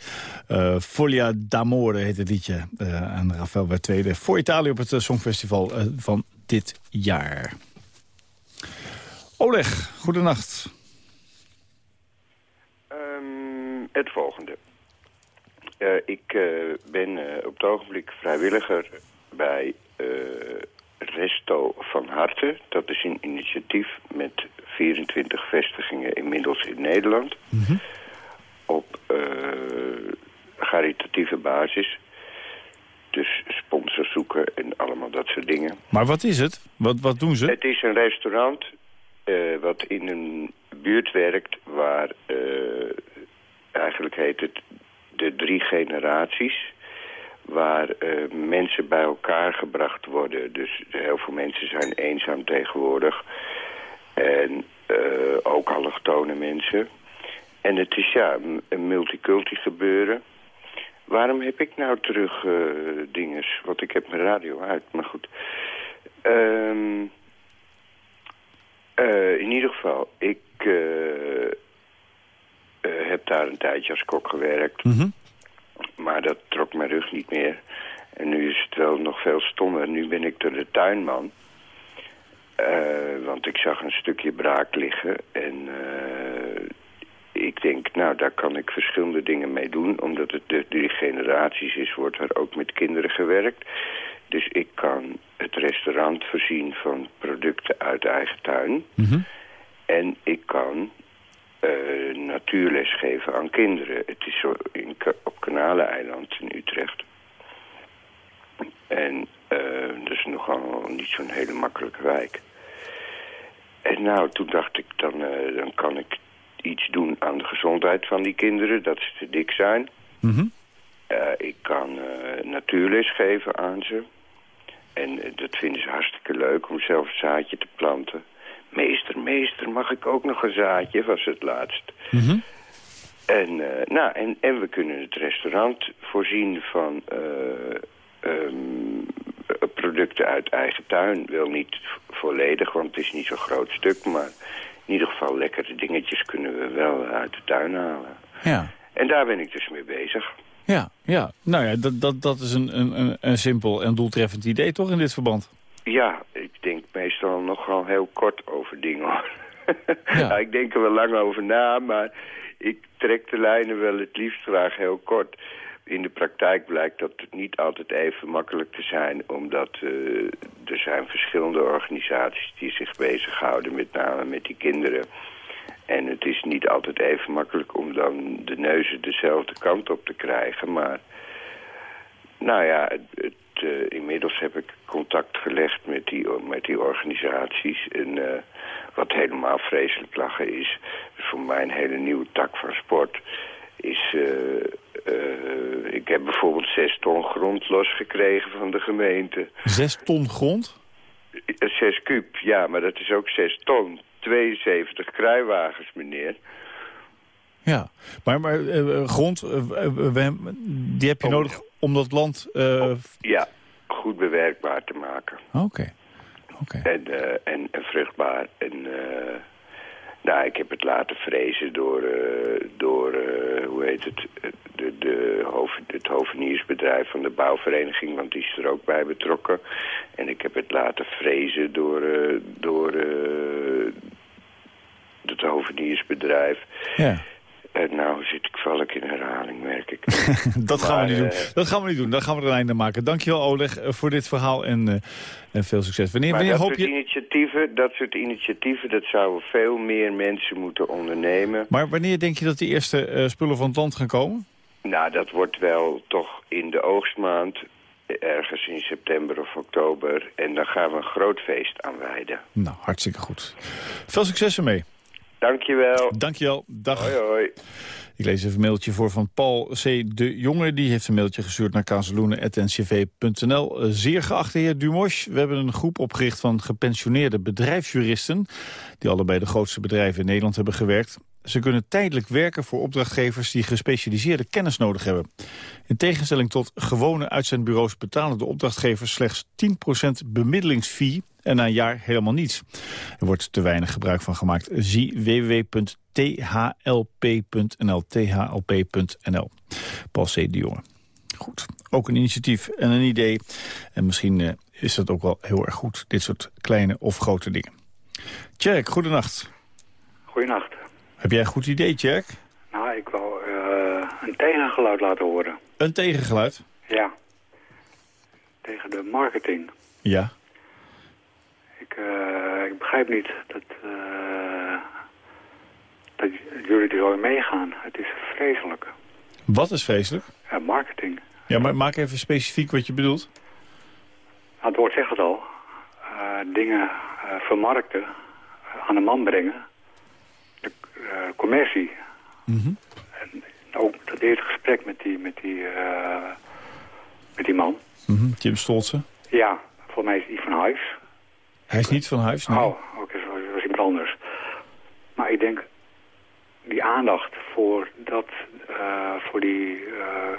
eh Foglia d'Amore heet het liedje. Eh, en Rafael werd tweede voor Italië op het eh, Songfestival van dit jaar. Oleg, goedenacht. Um, het volgende. Uh, ik uh, ben uh, op het ogenblik vrijwilliger bij Resto van Harte. Dat is een initiatief met 24 vestigingen inmiddels in Nederland. Mm -hmm. Op caritatieve basis. Dus sponsors zoeken en allemaal dat soort dingen. Maar wat is het? Wat, wat doen ze? Het is een restaurant uh, wat in een buurt werkt waar uh, eigenlijk heet het de drie generaties waar uh, mensen bij elkaar gebracht worden. Dus heel veel mensen zijn eenzaam tegenwoordig. En ook allochtone mensen. En het is ja een multiculti gebeuren. Waarom heb ik nou terug uh, dinges? Want ik heb mijn radio uit, maar goed. Um, uh, in ieder geval, ik uh, heb daar een tijdje als kok gewerkt. Mm -hmm. Maar dat trok mijn rug niet meer. En nu is het wel nog veel stommer. Nu ben ik er de tuinman. want ik zag een stukje braak liggen. En ik denk, nou, daar kan ik verschillende dingen mee doen. Omdat het de drie generaties is, wordt er ook met kinderen gewerkt. Dus ik kan het restaurant voorzien van producten uit eigen tuin. Mm -hmm. En ik kan uh, natuurles geven aan kinderen. Het is zo in, op Kanaleneiland in Utrecht. En uh, dat is nogal niet zo'n hele makkelijke wijk. En nou, toen dacht ik, dan, uh, dan kan ik iets doen aan de gezondheid van die kinderen, dat ze te dik zijn. Mm -hmm. uh, ik kan uh, natuurles geven aan ze. En uh, dat vinden ze hartstikke leuk om zelf een zaadje te planten. Meester, meester, mag ik ook nog een zaadje, was het laatst. Mm -hmm. en, nou, en, en we kunnen het restaurant voorzien van um, producten uit eigen tuin. Wel niet volledig, want het is niet zo'n groot stuk, maar in ieder geval lekkere dingetjes kunnen we wel uit de tuin halen. Ja. En daar ben ik dus mee bezig. Ja, ja. nou ja, dat, dat, dat is een, een, een simpel en doeltreffend idee toch in dit verband? Ja, ik denk meestal nogal heel kort over dingen hoor. <laughs> Ja. nou, ik denk er wel lang over na, maar ik trek de lijnen wel het liefst graag heel kort. In de praktijk blijkt dat het niet altijd even makkelijk te zijn... omdat uh, er zijn verschillende organisaties die zich bezighouden... met name met die kinderen. En het is niet altijd even makkelijk om dan de neuzen dezelfde kant op te krijgen. Maar nou ja, het, uh, inmiddels heb ik contact gelegd met die, met die organisaties. En uh, wat helemaal vreselijk lachen is... voor mij een hele nieuwe tak van sport is... Uh, uh, ik heb bijvoorbeeld zes ton grond losgekregen van de gemeente. Zes ton grond? Zes kuub, ja, maar dat is ook zes ton. 72 kruiwagens, meneer. Ja, maar, maar uh, grond, die heb je om, nodig om dat land... Om, ja, goed bewerkbaar te maken. Oké. Okay. Okay. En, en, en, vruchtbaar. En... Nou, ik heb het laten vrezen door, uh, door uh, hoe heet het, de, de hoofd, het hoveniersbedrijf van de bouwvereniging, want die is er ook bij betrokken. En ik heb het laten vrezen door, uh, door het hoveniersbedrijf. Ja. En nou zit ik, val ik in herhaling, merk ik. <laughs> dat, gaan we niet doen. dat gaan we niet doen. Dat gaan we er een einde maken. Dankjewel Oleg voor dit verhaal en, uh, en veel succes. Wanneer, wanneer dat hoop soort je... Initiatieven, dat soort initiatieven, dat zouden veel meer mensen moeten ondernemen. Maar wanneer denk je dat die eerste uh, spullen van het land gaan komen? Nou, dat wordt wel toch in de oogstmaand, ergens in september of oktober. En dan gaan we een groot feest aanwijden. Nou, hartstikke goed. Veel succes ermee. Dankjewel. Dankjewel. Dag. Hoi, hoi. Ik lees even een mailtje voor van Paul C. de Jonge. Die heeft een mailtje gestuurd naar kazeloenen.ncv.nl. Zeer geachte heer Dumosch, we hebben een groep opgericht van gepensioneerde bedrijfsjuristen... die allebei de grootste bedrijven in Nederland hebben gewerkt. Ze kunnen tijdelijk werken voor opdrachtgevers die gespecialiseerde kennis nodig hebben. In tegenstelling tot gewone uitzendbureaus betalen de opdrachtgevers slechts 10% bemiddelingsfee en na een jaar helemaal niets. Er wordt te weinig gebruik van gemaakt. Zie www.thlp.nl thlp.nl Paul C. de Jonge. Goed, ook een initiatief en een idee. En misschien eh, is dat ook wel heel erg goed, dit soort kleine of grote dingen. Tjerk, goedenacht. Goedenacht. Heb jij een goed idee, Tjerk? Nou, ik wou eh, een tegengeluid laten horen. Een tegengeluid? Ja. Tegen de marketing. Ja. Ik, eh, ik begrijp niet dat, eh, dat jullie er zo in meegaan. Het is vreselijk. Wat is vreselijk? Ja, marketing. Ja, maar maak even specifiek wat je bedoelt. Nou, het woord zegt het al. Eh, dingen vermarkten, aan de man brengen. De commercie. Mhm. En ook dat eerste gesprek met die, met die, met die man. Mhm, Jim Stolzen. Ja, voor mij is hij van huis. Hij is niet van huis, nee. Oh, oké, zo was iemand anders. Maar ik denk, die aandacht voor, dat, eh, voor die eh, eh,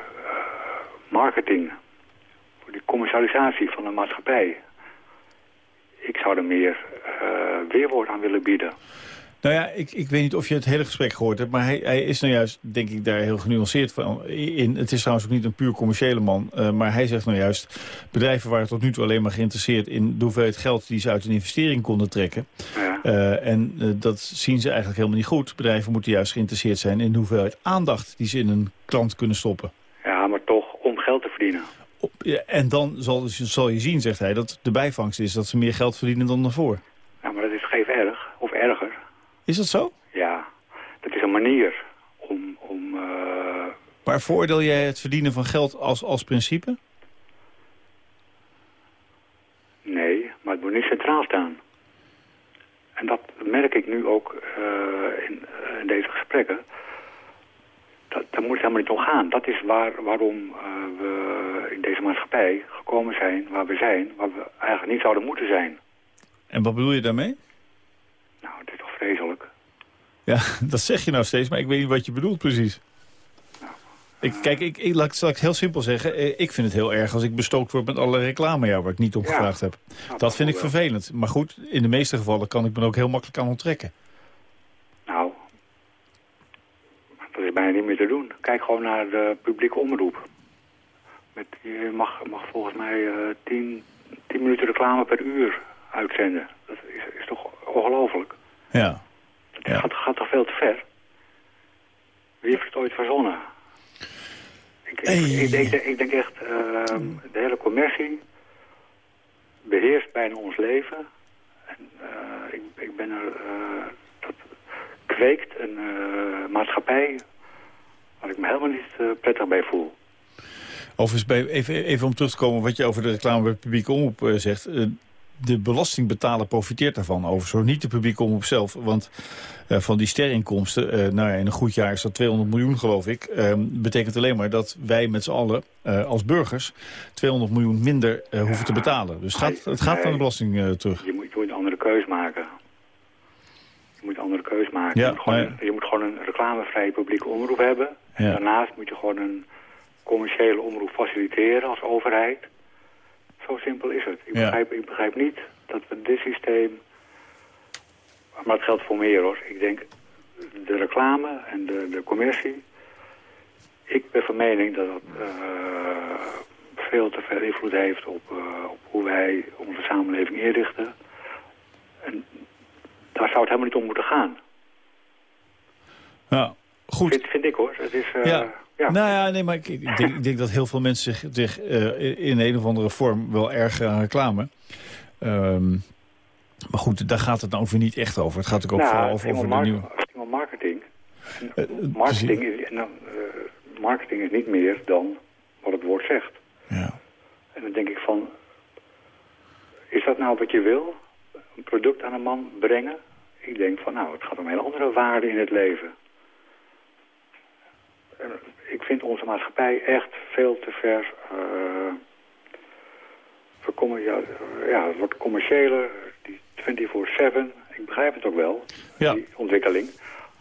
marketing, voor die commercialisatie van de maatschappij. Ik zou er meer weerwoord aan willen bieden. Nou ja, ik, ik weet niet of je het hele gesprek gehoord hebt... maar hij, hij is nou juist, denk ik, daar heel genuanceerd van in. Het is trouwens ook niet een puur commerciële man. eh, maar hij zegt nou juist... bedrijven waren tot nu toe alleen maar geïnteresseerd... in de hoeveelheid geld die ze uit een investering konden trekken. Ja. Eh, en eh, dat zien ze eigenlijk helemaal niet goed. Bedrijven moeten juist geïnteresseerd zijn... in de hoeveelheid aandacht die ze in een klant kunnen stoppen. Ja, maar toch om geld te verdienen. Op, ja, en dan zal, zal je zien, zegt hij, dat de bijvangst is... dat ze meer geld verdienen dan daarvoor. Ja, maar dat is geen erg, of erger. Is dat zo? Ja, dat is een manier om... om eh, Maar veroordeel jij het verdienen van geld als, als principe? Nee, maar het moet niet centraal staan. En dat merk ik nu ook eh, in, eh, in deze gesprekken. Dat, daar moet het helemaal niet om gaan. Dat is waar, waarom we in deze maatschappij gekomen zijn waar we zijn. Waar we eigenlijk niet zouden moeten zijn. En wat bedoel je daarmee? Nou, het is toch vreselijk. Ja, <laughs> dat zeg je nou steeds, maar ik weet niet wat je bedoelt precies. Ik, kijk, ik, ik, laat, zal ik het heel simpel zeggen. Eh, Ik vind het heel erg als ik bestookt word met alle reclame ja, waar ik niet om Ja. gevraagd heb. Dat vind ik wel. vervelend. Maar goed, in de meeste gevallen kan ik me ook heel makkelijk aan onttrekken. Nou, dat is bijna niet meer te doen. Kijk gewoon naar de publieke omroep. Met, je mag, mag volgens mij eh 10 10 minuten reclame per uur uitzenden. Dat is, is toch ongelooflijk? Ja. Ja. gaat, gaat toch veel te ver? Wie heeft het ooit verzonnen? Ik, ik, Hey. ik, denk, ik denk echt, ehm, de hele commercie beheerst bijna ons leven. En, eh, ik, ik ben er, eh, dat kweekt een eh, maatschappij waar ik me helemaal niet prettig bij voel. Overigens, bij, even, even om terug te komen wat je over de reclame bij publieke omroep zegt. De belastingbetaler profiteert daarvan overigens, niet de publieke omroep zelf. Want eh, van die sterinkomsten, eh, nou ja, in een goed jaar is dat 200 miljoen geloof ik... eh, betekent alleen maar dat wij met z'n allen eh, als burgers 200 miljoen minder hoeven te betalen. Dus het gaat, het gaat de belasting terug. Je moet, je moet een andere keus maken. Je moet een andere keus maken. Ja, je, moet gewoon, je moet gewoon een reclamevrije publieke omroep hebben. En daarnaast moet je gewoon een commerciële omroep faciliteren als overheid. Zo simpel is het. Ik, Ja. begrijp, ik begrijp niet dat we dit systeem... Maar het geldt voor meer hoor. Ik denk de reclame en de, de commercie... Ik ben van mening dat dat eh, veel te veel invloed heeft op, eh, op hoe wij onze samenleving inrichten. En daar zou het helemaal niet om moeten gaan. Ja, goed. Vind, vind ik hoor. Het is, eh, Ja. Ja. Nou ja, nee, maar ik, ik, denk, ik denk dat heel veel mensen zich, zich eh, in een of andere vorm wel erg aan reclame. Ehm, maar goed, daar gaat het nou weer niet echt over. Het gaat ook, ook Nou, vooral over, over de nieuwe... het marketing. En Eh, eh, marketing, is, en dan, eh, marketing is niet meer dan wat het woord zegt. Ja. En dan denk ik van... Is dat nou wat je wil? Een product aan een man brengen? Ik denk van nou, het gaat om hele andere waarden in het leven. En ik vind onze maatschappij echt veel te ver... eh vercommer- ja, eh, ja, het wordt commerciëler, die 24-7. Ik begrijp het ook wel, Ja. die ontwikkeling.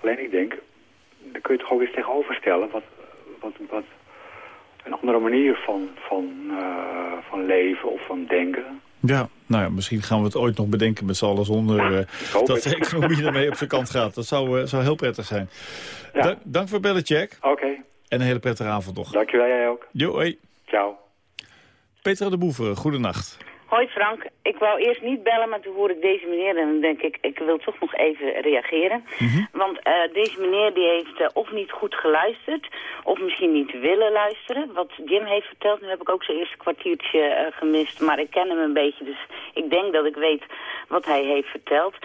Alleen ik denk, daar kun je toch ook eens tegenover stellen... wat, wat, wat een andere manier van, van, eh, van leven of van denken... Ja, nou ja, misschien gaan we het ooit nog bedenken met z'n allen zonder eh, dat de economie ermee op zijn kant gaat. Dat zou, eh, zou heel prettig zijn. Ja. Dank, dank voor het bellen, Jack. Oké, En een hele prettige avond nog. dankjewel jij ook. Jo, hoi. Ciao. Petra de Boever, goedenacht. Hoi Frank, ik wou eerst niet bellen, maar toen hoorde ik deze meneer en dan denk ik, ik wil toch nog even reageren. Want uh, deze meneer die heeft uh, of niet goed geluisterd, of misschien niet willen luisteren. Wat Jim heeft verteld, nu heb ik ook zijn eerste kwartiertje uh, gemist, maar ik ken hem een beetje, dus ik denk dat ik weet wat hij heeft verteld.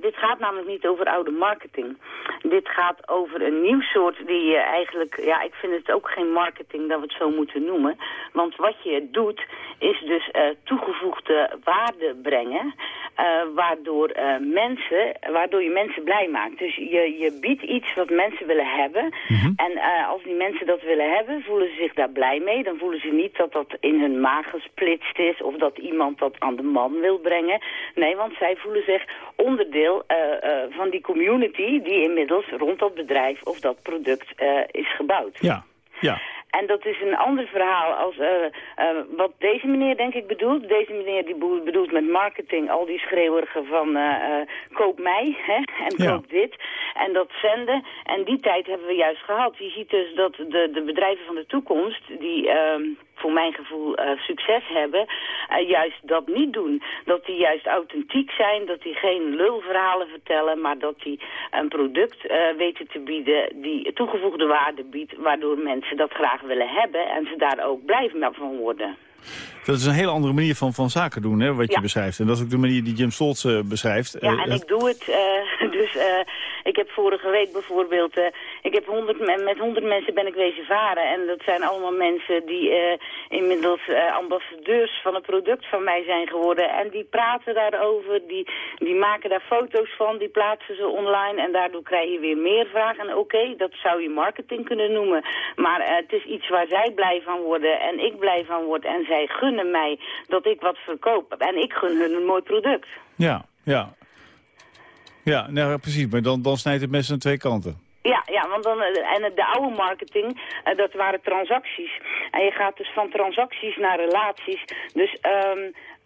dit gaat namelijk niet over oude marketing. Dit gaat over een nieuw soort die eigenlijk, ja ik vind het ook geen marketing dat we het zo moeten noemen. Want wat je doet, is dus toegevoegde waarde brengen, uh, waardoor, uh, mensen, waardoor je mensen blij maakt. Dus je, je biedt iets wat mensen willen hebben. Mm -hmm. En uh, als die mensen dat willen hebben, voelen ze zich daar blij mee. Dan voelen ze niet dat dat in hun maag gesplitst is of dat iemand dat aan de man wil brengen. Nee, want zij voelen zich onderdeel van die community die inmiddels rond dat bedrijf of dat product is gebouwd. Ja, ja. En dat is een ander verhaal als uh, uh, wat deze meneer denk ik bedoelt. Deze meneer die bedoelt met marketing al die schreeuwerigen van uh, koop mij hè, en ja. koop dit. En dat zenden. En die tijd hebben we juist gehad. Je ziet dus dat de, de bedrijven van de toekomst die ehm, voor mijn gevoel uh, succes hebben, uh, juist dat niet doen. Dat die juist authentiek zijn, dat die geen lulverhalen vertellen, maar dat die een product uh, weten te bieden die toegevoegde waarde biedt, waardoor mensen dat graag willen hebben en ze daar ook blij van worden. Dat is een hele andere manier van, van zaken doen, hè, wat je beschrijft. En dat is ook de manier die Jim Stoltz uh, beschrijft. Ja, en ik doe het. Uh, <laughs> dus ik heb vorige week bijvoorbeeld... ik heb 100, met honderd mensen ben ik wezen varen. En dat zijn allemaal mensen die inmiddels ambassadeurs van een product van mij zijn geworden. En die praten daarover, die, die maken daar foto's van, die plaatsen ze online. En daardoor krijg je weer meer vragen. En oké, okay, dat zou je marketing kunnen noemen. Maar het is iets waar zij blij van worden en ik blij van word. En zij gunnen mij dat ik wat verkoop. En ik gun hun een mooi product. Ja, ja. Ja, nou, precies. Maar dan, dan snijdt het mes aan twee kanten. Ja, ja, want dan, en de oude marketing, uh, dat waren transacties. En je gaat dus van transacties naar relaties. Dus um,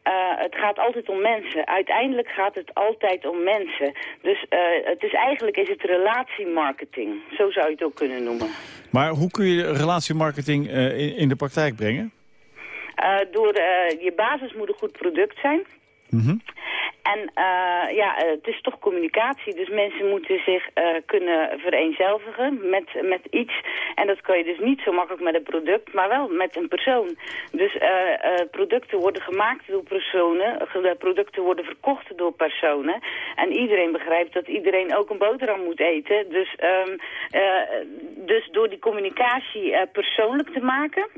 uh, het gaat altijd om mensen. Uiteindelijk gaat het altijd om mensen. Dus uh, het is eigenlijk is het relatiemarketing. Zo zou je het ook kunnen noemen. Maar hoe kun je relatiemarketing uh, in, in de praktijk brengen? Uh, door uh, je basis moet een goed product zijn. Mm -hmm. En uh, ja, het is toch communicatie. Dus mensen moeten zich kunnen vereenzelvigen met, met iets. En dat kan je dus niet zo makkelijk met een product, maar wel met een persoon. Dus producten worden gemaakt door personen. producten worden verkocht door personen. En iedereen begrijpt dat iedereen ook een boterham moet eten. Dus, um, dus door die communicatie persoonlijk te maken...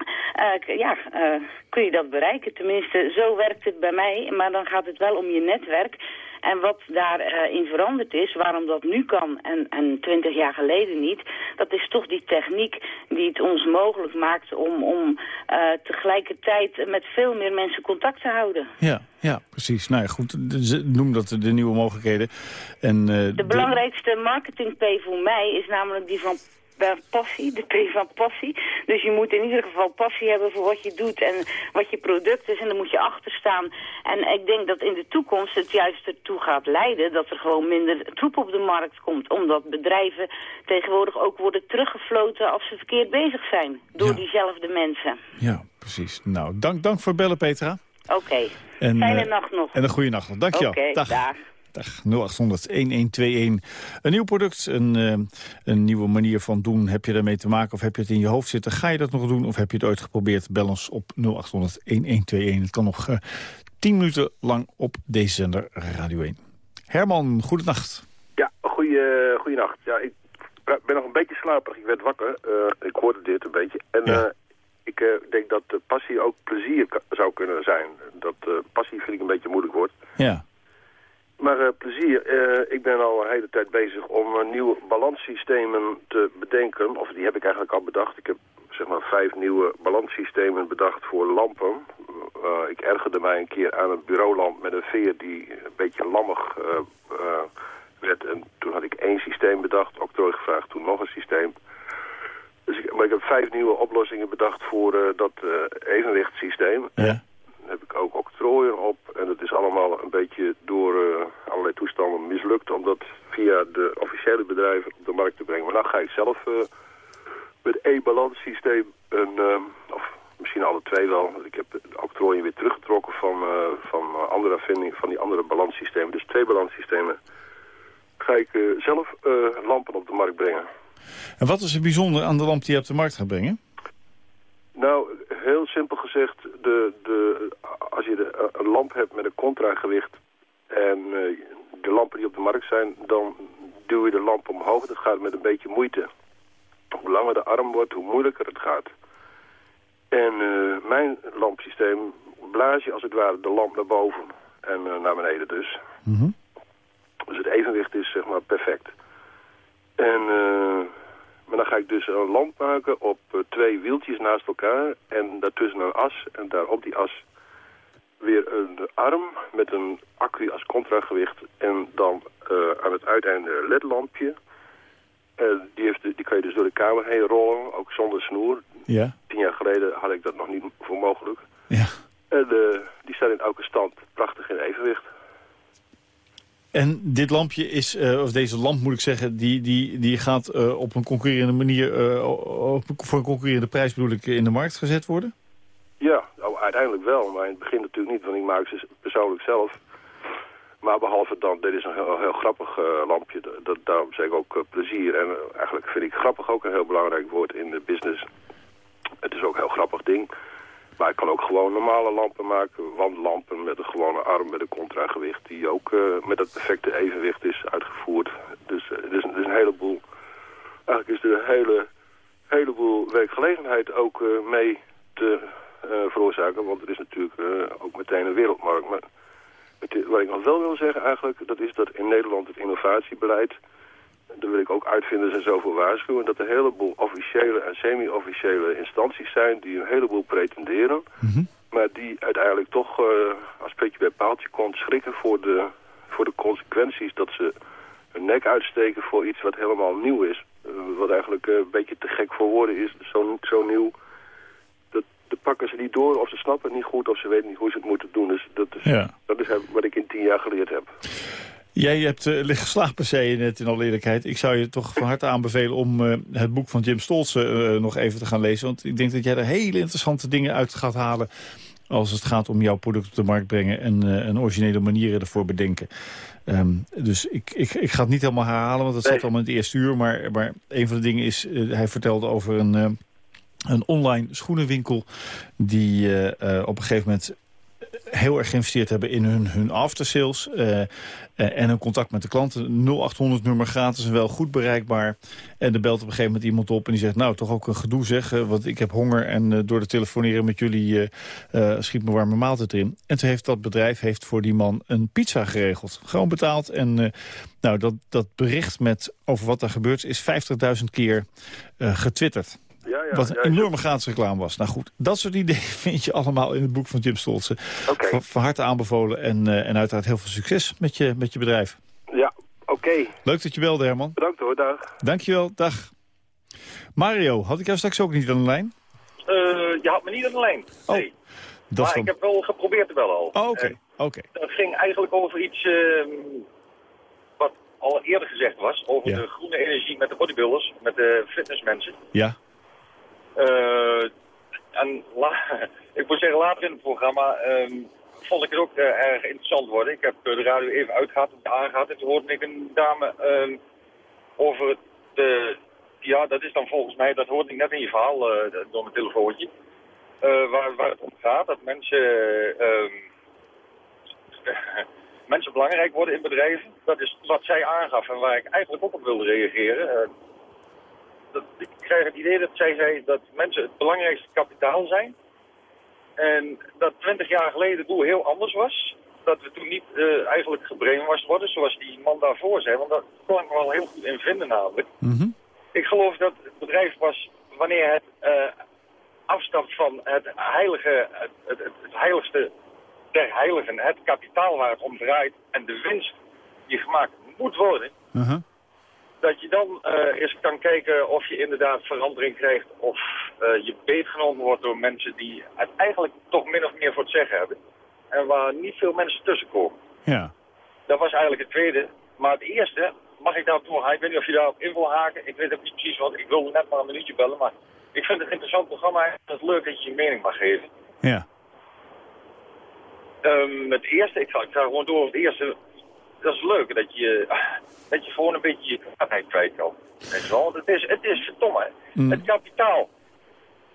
Uh, ja, uh, kun je dat bereiken. Tenminste, zo werkt het bij mij. Maar dan gaat het wel om je netwerk. En wat daarin uh, veranderd is, waarom dat nu kan en, en 20 jaar geleden niet... dat is toch die techniek die het ons mogelijk maakt om, om tegelijkertijd met veel meer mensen contact te houden. Ja, ja precies. Nou ja, goed, noem dat de nieuwe mogelijkheden. En, de, de belangrijkste marketing P voor mij is namelijk die van passie, de P van passie. Dus je moet in ieder geval passie hebben voor wat je doet en wat je product is. En dan moet je achter staan. En ik denk dat in de toekomst het juist ertoe gaat leiden dat er gewoon minder troep op de markt komt. Omdat bedrijven tegenwoordig ook worden teruggefloten als ze verkeerd bezig zijn. Door ja. diezelfde mensen. Ja, precies. Nou, dank, dank voor bellen Petra. Oké. Okay. Fijne uh, nacht nog. En een goede nacht nog. Dank je wel. Okay, dag. dag. Dag 0800 1121. Een nieuw product, een, uh, een nieuwe manier van doen. Heb je daarmee te maken of heb je het in je hoofd zitten? Ga je dat nog doen of heb je het ooit geprobeerd? Bel ons op 0800 1121. Het kan nog uh, 10 minuten lang op deze zender Radio 1. Herman, goedenacht. Ja, goeie, goeienacht. Ja, ik ben nog een beetje slaperig. Ik werd wakker. Uh, ik hoorde dit een beetje. En ja. ik denk dat passie ook plezier zou kunnen zijn. Dat passie vind ik een beetje moeilijk woord. Ja. Maar uh, plezier, uh, ik ben al een hele tijd bezig om uh, nieuwe balanssystemen te bedenken. Of die heb ik eigenlijk al bedacht. Ik heb zeg maar vijf nieuwe balanssystemen bedacht voor lampen. ik ergerde mij een keer aan een bureaulamp met een veer die een beetje lammig werd. En toen had ik één systeem bedacht, octrooi gevraagd, toen nog een systeem. Dus ik, maar ik heb vijf nieuwe oplossingen bedacht voor dat evenwichtssysteem. Ja heb ik ook octrooien op. En dat is allemaal een beetje door eh, allerlei toestanden mislukt om dat via de officiële bedrijven op de markt te brengen. Maar dan ga ik zelf eh, met één balanssysteem een, eh, of misschien alle twee wel. want Ik heb de octrooien weer teruggetrokken van, van, andere vinding, van die andere balanssystemen. Dus twee balanssystemen ga ik zelf lampen op de markt brengen. En wat is er bijzonder aan de lamp die je op de markt gaat brengen? Nou, heel simpel gezegd, de, de, als je de, een lamp hebt met een contragewicht en de lampen die op de markt zijn, dan duw je de lamp omhoog. Dat gaat met een beetje moeite. Hoe langer de arm wordt, hoe moeilijker het gaat. En uh, mijn lampsysteem blaas je als het ware de lamp naar boven en uh, naar beneden dus. Mm Dus het evenwicht is zeg maar perfect. En uh, maar dan ga ik dus een lamp maken op twee wieltjes naast elkaar en daartussen een as en daar op die as weer een arm met een accu als contragewicht en dan aan het uiteinde een ledlampje. die, heeft, die kan je dus door de kamer heen rollen, ook zonder snoer. Ja. Tien jaar geleden had ik dat nog niet voor mogelijk. Ja. En uh, die staat in elke stand prachtig in evenwicht. En dit lampje is, uh, of deze lamp moet ik zeggen, die, die, die gaat uh, op een concurrerende manier, op, voor een concurrerende prijs bedoel ik, in de markt gezet worden? Ja, nou, uiteindelijk wel, maar in het begin natuurlijk niet, want ik maak ze persoonlijk zelf. Maar behalve dan, dit is een heel, heel grappig lampje, dat, daarom zeg ik ook plezier. En eigenlijk vind ik grappig ook een heel belangrijk woord in de business. Het is ook een heel grappig ding. Maar ik kan ook gewoon normale lampen maken. Wandlampen met een gewone arm met een contragewicht. Die ook uh, met dat perfecte evenwicht is uitgevoerd. Dus uh, er, is, een heleboel... Eigenlijk is er een hele, heleboel werkgelegenheid ook uh, mee te veroorzaken. Want er is natuurlijk ook meteen een wereldmarkt. Maar het, wat ik nog wel wil zeggen eigenlijk... dat is dat in Nederland het innovatiebeleid daar wil ik ook uitvinders en zoveel waarschuwen... dat er een heleboel officiële en semi-officiële instanties zijn... die een heleboel pretenderen... Mm maar die uiteindelijk toch, uh, als beetje bij paaltje komt... schrikken voor de, voor de consequenties dat ze hun nek uitsteken... voor iets wat helemaal nieuw is. Uh, wat eigenlijk uh, een beetje te gek voor woorden is. Zo, zo nieuw, dat, dat pakken ze niet door... of ze snappen het niet goed of ze weten niet hoe ze het moeten doen. Dus dat is, ja. dat is wat ik in tien jaar geleerd heb. Jij hebt uh, licht geslaagd per se net in alle eerlijkheid. Ik zou je toch van harte aanbevelen om uh, het boek van Jim Stolze uh, nog even te gaan lezen. Want ik denk dat jij er hele interessante dingen uit gaat halen... als het gaat om jouw product op de markt brengen... en een originele manieren ervoor bedenken. Um, dus ik, ik, ik ga het niet helemaal herhalen, want dat nee. zat allemaal in het eerste uur. Maar, maar een van de dingen is, hij vertelde over een, een online schoenenwinkel... die op een gegeven moment heel erg geïnvesteerd hebben in hun, hun aftersales uh, uh, en hun contact met de klanten. 0800-nummer gratis en wel goed bereikbaar. En er belt op een gegeven moment iemand op en die zegt... nou, toch ook een gedoe zeg, uh, want ik heb honger... en door te telefoneren met jullie schiet me warme maaltijd erin. En toen heeft dat bedrijf heeft voor die man een pizza geregeld. Gewoon betaald. En nou, dat, dat bericht met over wat er gebeurt is 50.000 keer getwitterd. Ja, ja, wat een ja, enorme gratis reclame was. Nou goed, dat soort ideeën <laughs> vind je allemaal in het boek van Jim. Okay. Van, van, harte aanbevolen en, uh, en uiteraard heel veel succes met je, met je bedrijf. Ja, oké. Okay. Leuk dat je belde, Herman. Bedankt hoor, dag. Dankjewel, dag. Mario, had ik jou straks ook niet aan de lijn? Uh, je had me niet aan de lijn, nee. Oh, dat maar van... ik heb wel geprobeerd te bellen al. Oh, oké, okay. oké. Okay. Het ging eigenlijk over iets uh, wat al eerder gezegd was. Over Ja. de groene energie met de bodybuilders, met de fitnessmensen. Ja, en la- <laughs> ik moet zeggen, later in het programma um, vond ik het ook uh, erg interessant worden. Ik heb uh, de radio even uitgehad en aangehad en toen hoorde ik een dame um, over de... Ja, dat is dan volgens mij, dat hoorde ik net in je verhaal door mijn telefoontje. Waar, waar het om gaat, dat mensen, um, <laughs> mensen belangrijk worden in bedrijven. Dat is wat zij aangaf en waar ik eigenlijk ook op wilde reageren. Dat, ik krijg het idee dat zij zei dat mensen het belangrijkste kapitaal zijn. En dat 20 jaar geleden het doel heel anders was. Dat we toen niet uh, eigenlijk gebrainwashed worden zoals die man daarvoor zei. Want dat kon ik me wel heel goed in vinden namelijk. mm -hmm. Ik geloof dat het bedrijf pas wanneer het uh, afstapt van het heilige, het, het, het, het heiligste der heiligen. Het kapitaal waar het om draait en de winst die gemaakt moet worden. Uh -huh dat je dan uh, eens kan kijken of je inderdaad verandering krijgt of uh, je beetgenomen wordt door mensen die het eigenlijk toch min of meer voor het zeggen hebben. En waar niet veel mensen tussenkomen. Ja. Dat was eigenlijk het tweede. Maar het eerste, mag ik daarop doorgaan? Ik weet niet of je daarop in wil haken. Ik weet ook niet precies wat. Ik wilde net maar een minuutje bellen. Maar ik vind het een interessant programma. Het is leuk dat je je mening mag geven. Ja. Um, het eerste, ik ga, ik ga gewoon door het eerste. Dat is leuk, dat je, dat je gewoon een beetje je kwaadheid kwijt kan. Het is, het is verdomme. Mm. Het kapitaal.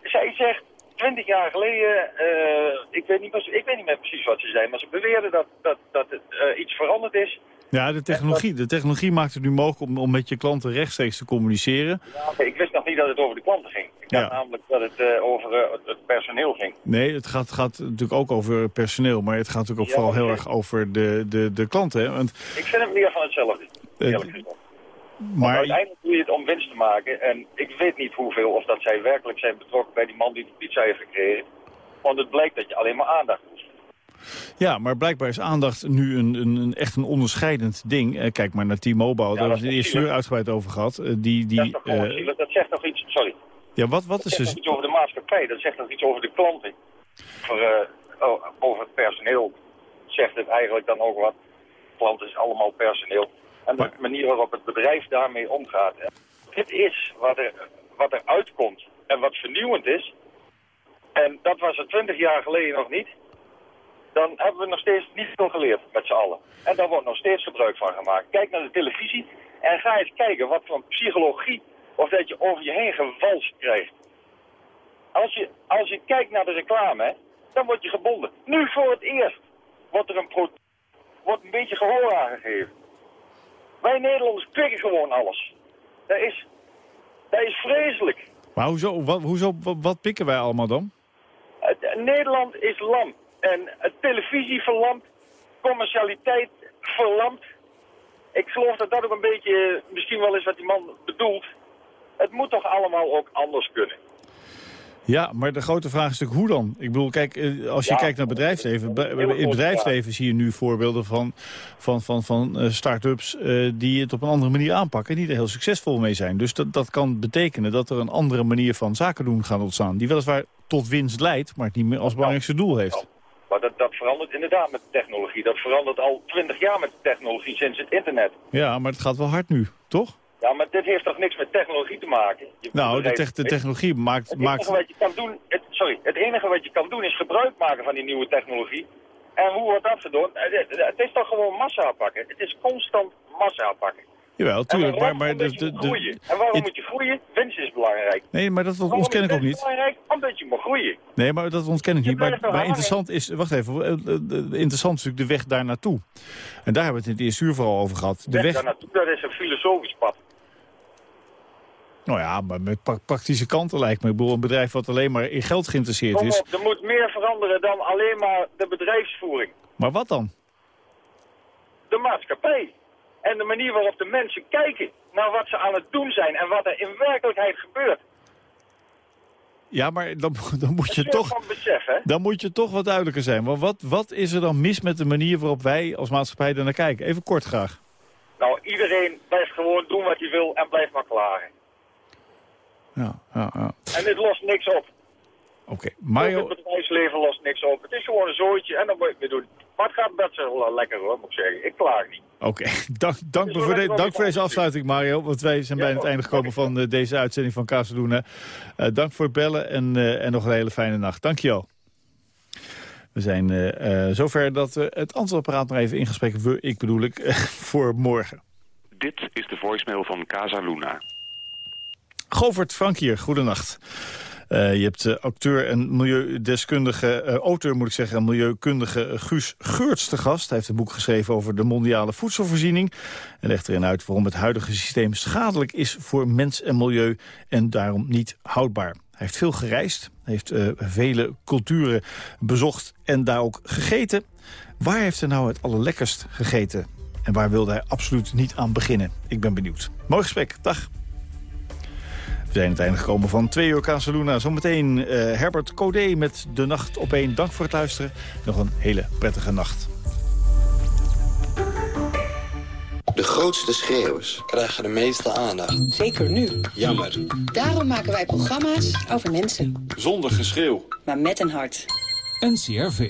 Zij zegt, twintig jaar geleden, eh, ik, weet niet, meer- ik weet niet meer precies wat ze zei, maar ze beweerden dat, dat, dat het, eh, iets veranderd is. Ja, de technologie, de technologie maakt het nu mogelijk om, om met je klanten rechtstreeks te communiceren. Ja, ik wist nog niet dat het over de klanten ging. Ik dacht Ja. namelijk dat het eh, over eh, het- personeel ging. Nee, het gaat, gaat natuurlijk ook over personeel, maar het gaat natuurlijk ook Ja, vooral heel erg over de, de, de klanten. Hè? Want, Ik vind het meer van hetzelfde. Eh, eerlijk gezegd. maar Uiteindelijk doe je het om winst te maken. En ik weet niet hoeveel of dat zij werkelijk zijn betrokken bij die man die de pizza heeft gekregen. Want het blijkt dat je alleen maar aandacht hoeft. Ja, maar blijkbaar is aandacht nu een, een, een echt een onderscheidend ding. Eh, kijk maar naar T-Mobile, daar dat hebben we het eerste uur uitgebreid over gehad. Eh, die, dat is die, toch gewoon eh? Dat zegt toch iets... Sorry. ja, wat, wat Dat is zegt dus... toch iets over de maatschappij. Dat zegt toch iets over de klanten. Voor, eh, oh, over het personeel zegt het eigenlijk dan ook wat. Klant is allemaal personeel. En de manier waarop het bedrijf daarmee omgaat. Dit is wat er, wat er uitkomt en wat vernieuwend is. En dat was er twintig jaar geleden nog niet. Dan hebben we nog steeds niet veel geleerd met z'n allen. En daar wordt nog steeds gebruik van gemaakt. Kijk naar de televisie en ga eens kijken wat voor psychologie of dat je over je heen gewalst krijgt. Als je, als je kijkt naar de reclame, hè, dan word je gebonden. Nu voor het eerst wordt er een pro wordt een beetje gehoor aangegeven. Wij Nederlanders pikken gewoon alles. Dat is, dat is vreselijk. Maar hoezo, wat, hoezo, wat, wat pikken wij allemaal dan? Het- Nederland is lam. En televisie verlamt, commercialiteit verlamt. Ik geloof dat dat ook een beetje misschien wel is wat die man bedoelt. Het moet toch allemaal ook anders kunnen. Ja, maar de grote vraag is natuurlijk hoe dan? Ik bedoel, kijk, eh, als je Ja, kijkt naar bedrijfsleven... in bedrijfsleven zie je nu voorbeelden van, van, van, van eh, start-ups... eh, die het op een andere manier aanpakken en die er heel succesvol mee zijn. Dus dat, dat kan betekenen dat er een andere manier van zaken doen gaat ontstaan... die weliswaar tot winst leidt, maar het niet meer als belangrijkste doel heeft. Maar dat, dat verandert inderdaad met de technologie. Dat verandert al twintig jaar met de technologie sinds het internet. Ja, maar het gaat wel hard nu, toch? Ja, maar dit heeft toch niks met technologie te maken? Je Nou, de, technologie maakt... Het maakt enige wat je kan doen, het, sorry, het enige wat je kan doen is gebruik maken van die nieuwe technologie. En hoe wordt dat gedaan? Het, het- het is toch gewoon massa pakken. Het is constant massa pakken. Jawel, tuurlijk, en maar... waarom? maar de, Omdat je de, moet de- groeien. En waarom moet je groeien? Winst is belangrijk. nee, maar dat ontken ik ook niet. belangrijk? Omdat je moet groeien. Nee, maar dat ontken ik niet. Maar, maar interessant is, wacht even, eh, eh, eh, interessant is natuurlijk de weg daar naartoe. En daar hebben we het in het eerste uur vooral over gehad. De Weg weg, daar naartoe, dat is een filosofisch pad. nou ja, maar met pra- praktische kanten lijkt me. Ik bedoel, een bedrijf wat alleen maar in geld geïnteresseerd is. op, er moet meer veranderen dan alleen maar de bedrijfsvoering. Maar wat dan? De maatschappij. En de manier waarop de mensen kijken naar wat ze aan het doen zijn en wat er in werkelijkheid gebeurt. Ja, maar dan, dan, moet je toch, besef, dan moet je toch wat duidelijker zijn. Want wat, wat is er dan mis met de manier waarop wij als maatschappij er naar kijken? Even kort graag. Nou, iedereen blijft gewoon doen wat hij wil en blijft maar klagen. Ja, ja, ja. En dit lost niks op. Oké, Ook Mario, Het bedrijfsleven lost niks op. Het is gewoon een zooitje en dan moet je het mee doen. Maar het gaat best wel lekker hoor, moet ik zeggen. Ik klaag niet. Oké, <laughs> dank, dank, voor de- dank voor deze afsluiting, Mario. Want wij zijn bijna aan het einde gekomen van eh, deze uitzending van Casaluna. Eh dank voor het bellen en, eh, en nog een hele fijne nacht. Dank je wel. We zijn eh, eh, zover dat we het antwoordapparaat nog even in gesprek... we, ik bedoel ik, <laughs> voor morgen. Dit is de voicemail van Casa Luna. Govert Frank hier, goedenacht. Eh, je hebt eh, acteur en milieudeskundige, eh, auteur moet ik zeggen... en milieukundige Guus Geurts te gast. Hij heeft een boek geschreven over de mondiale voedselvoorziening... en legt erin uit waarom het huidige systeem schadelijk is voor mens en milieu... en daarom niet houdbaar. Hij heeft veel gereisd, heeft vele culturen bezocht en daar ook gegeten. Waar heeft hij nou het allerlekkerst gegeten? En waar wilde hij absoluut niet aan beginnen? Ik ben benieuwd. Mooi gesprek, dag. We zijn het einde gekomen van twee uur Casaluna. Zometeen eh, Herbert Codé met De Nacht op één. Dank voor het luisteren. Nog een hele prettige nacht. De grootste schreeuwers krijgen de meeste aandacht. Zeker nu. Jammer. Daarom maken wij programma's over mensen. Zonder geschreeuw. Maar met een hart. NCRV.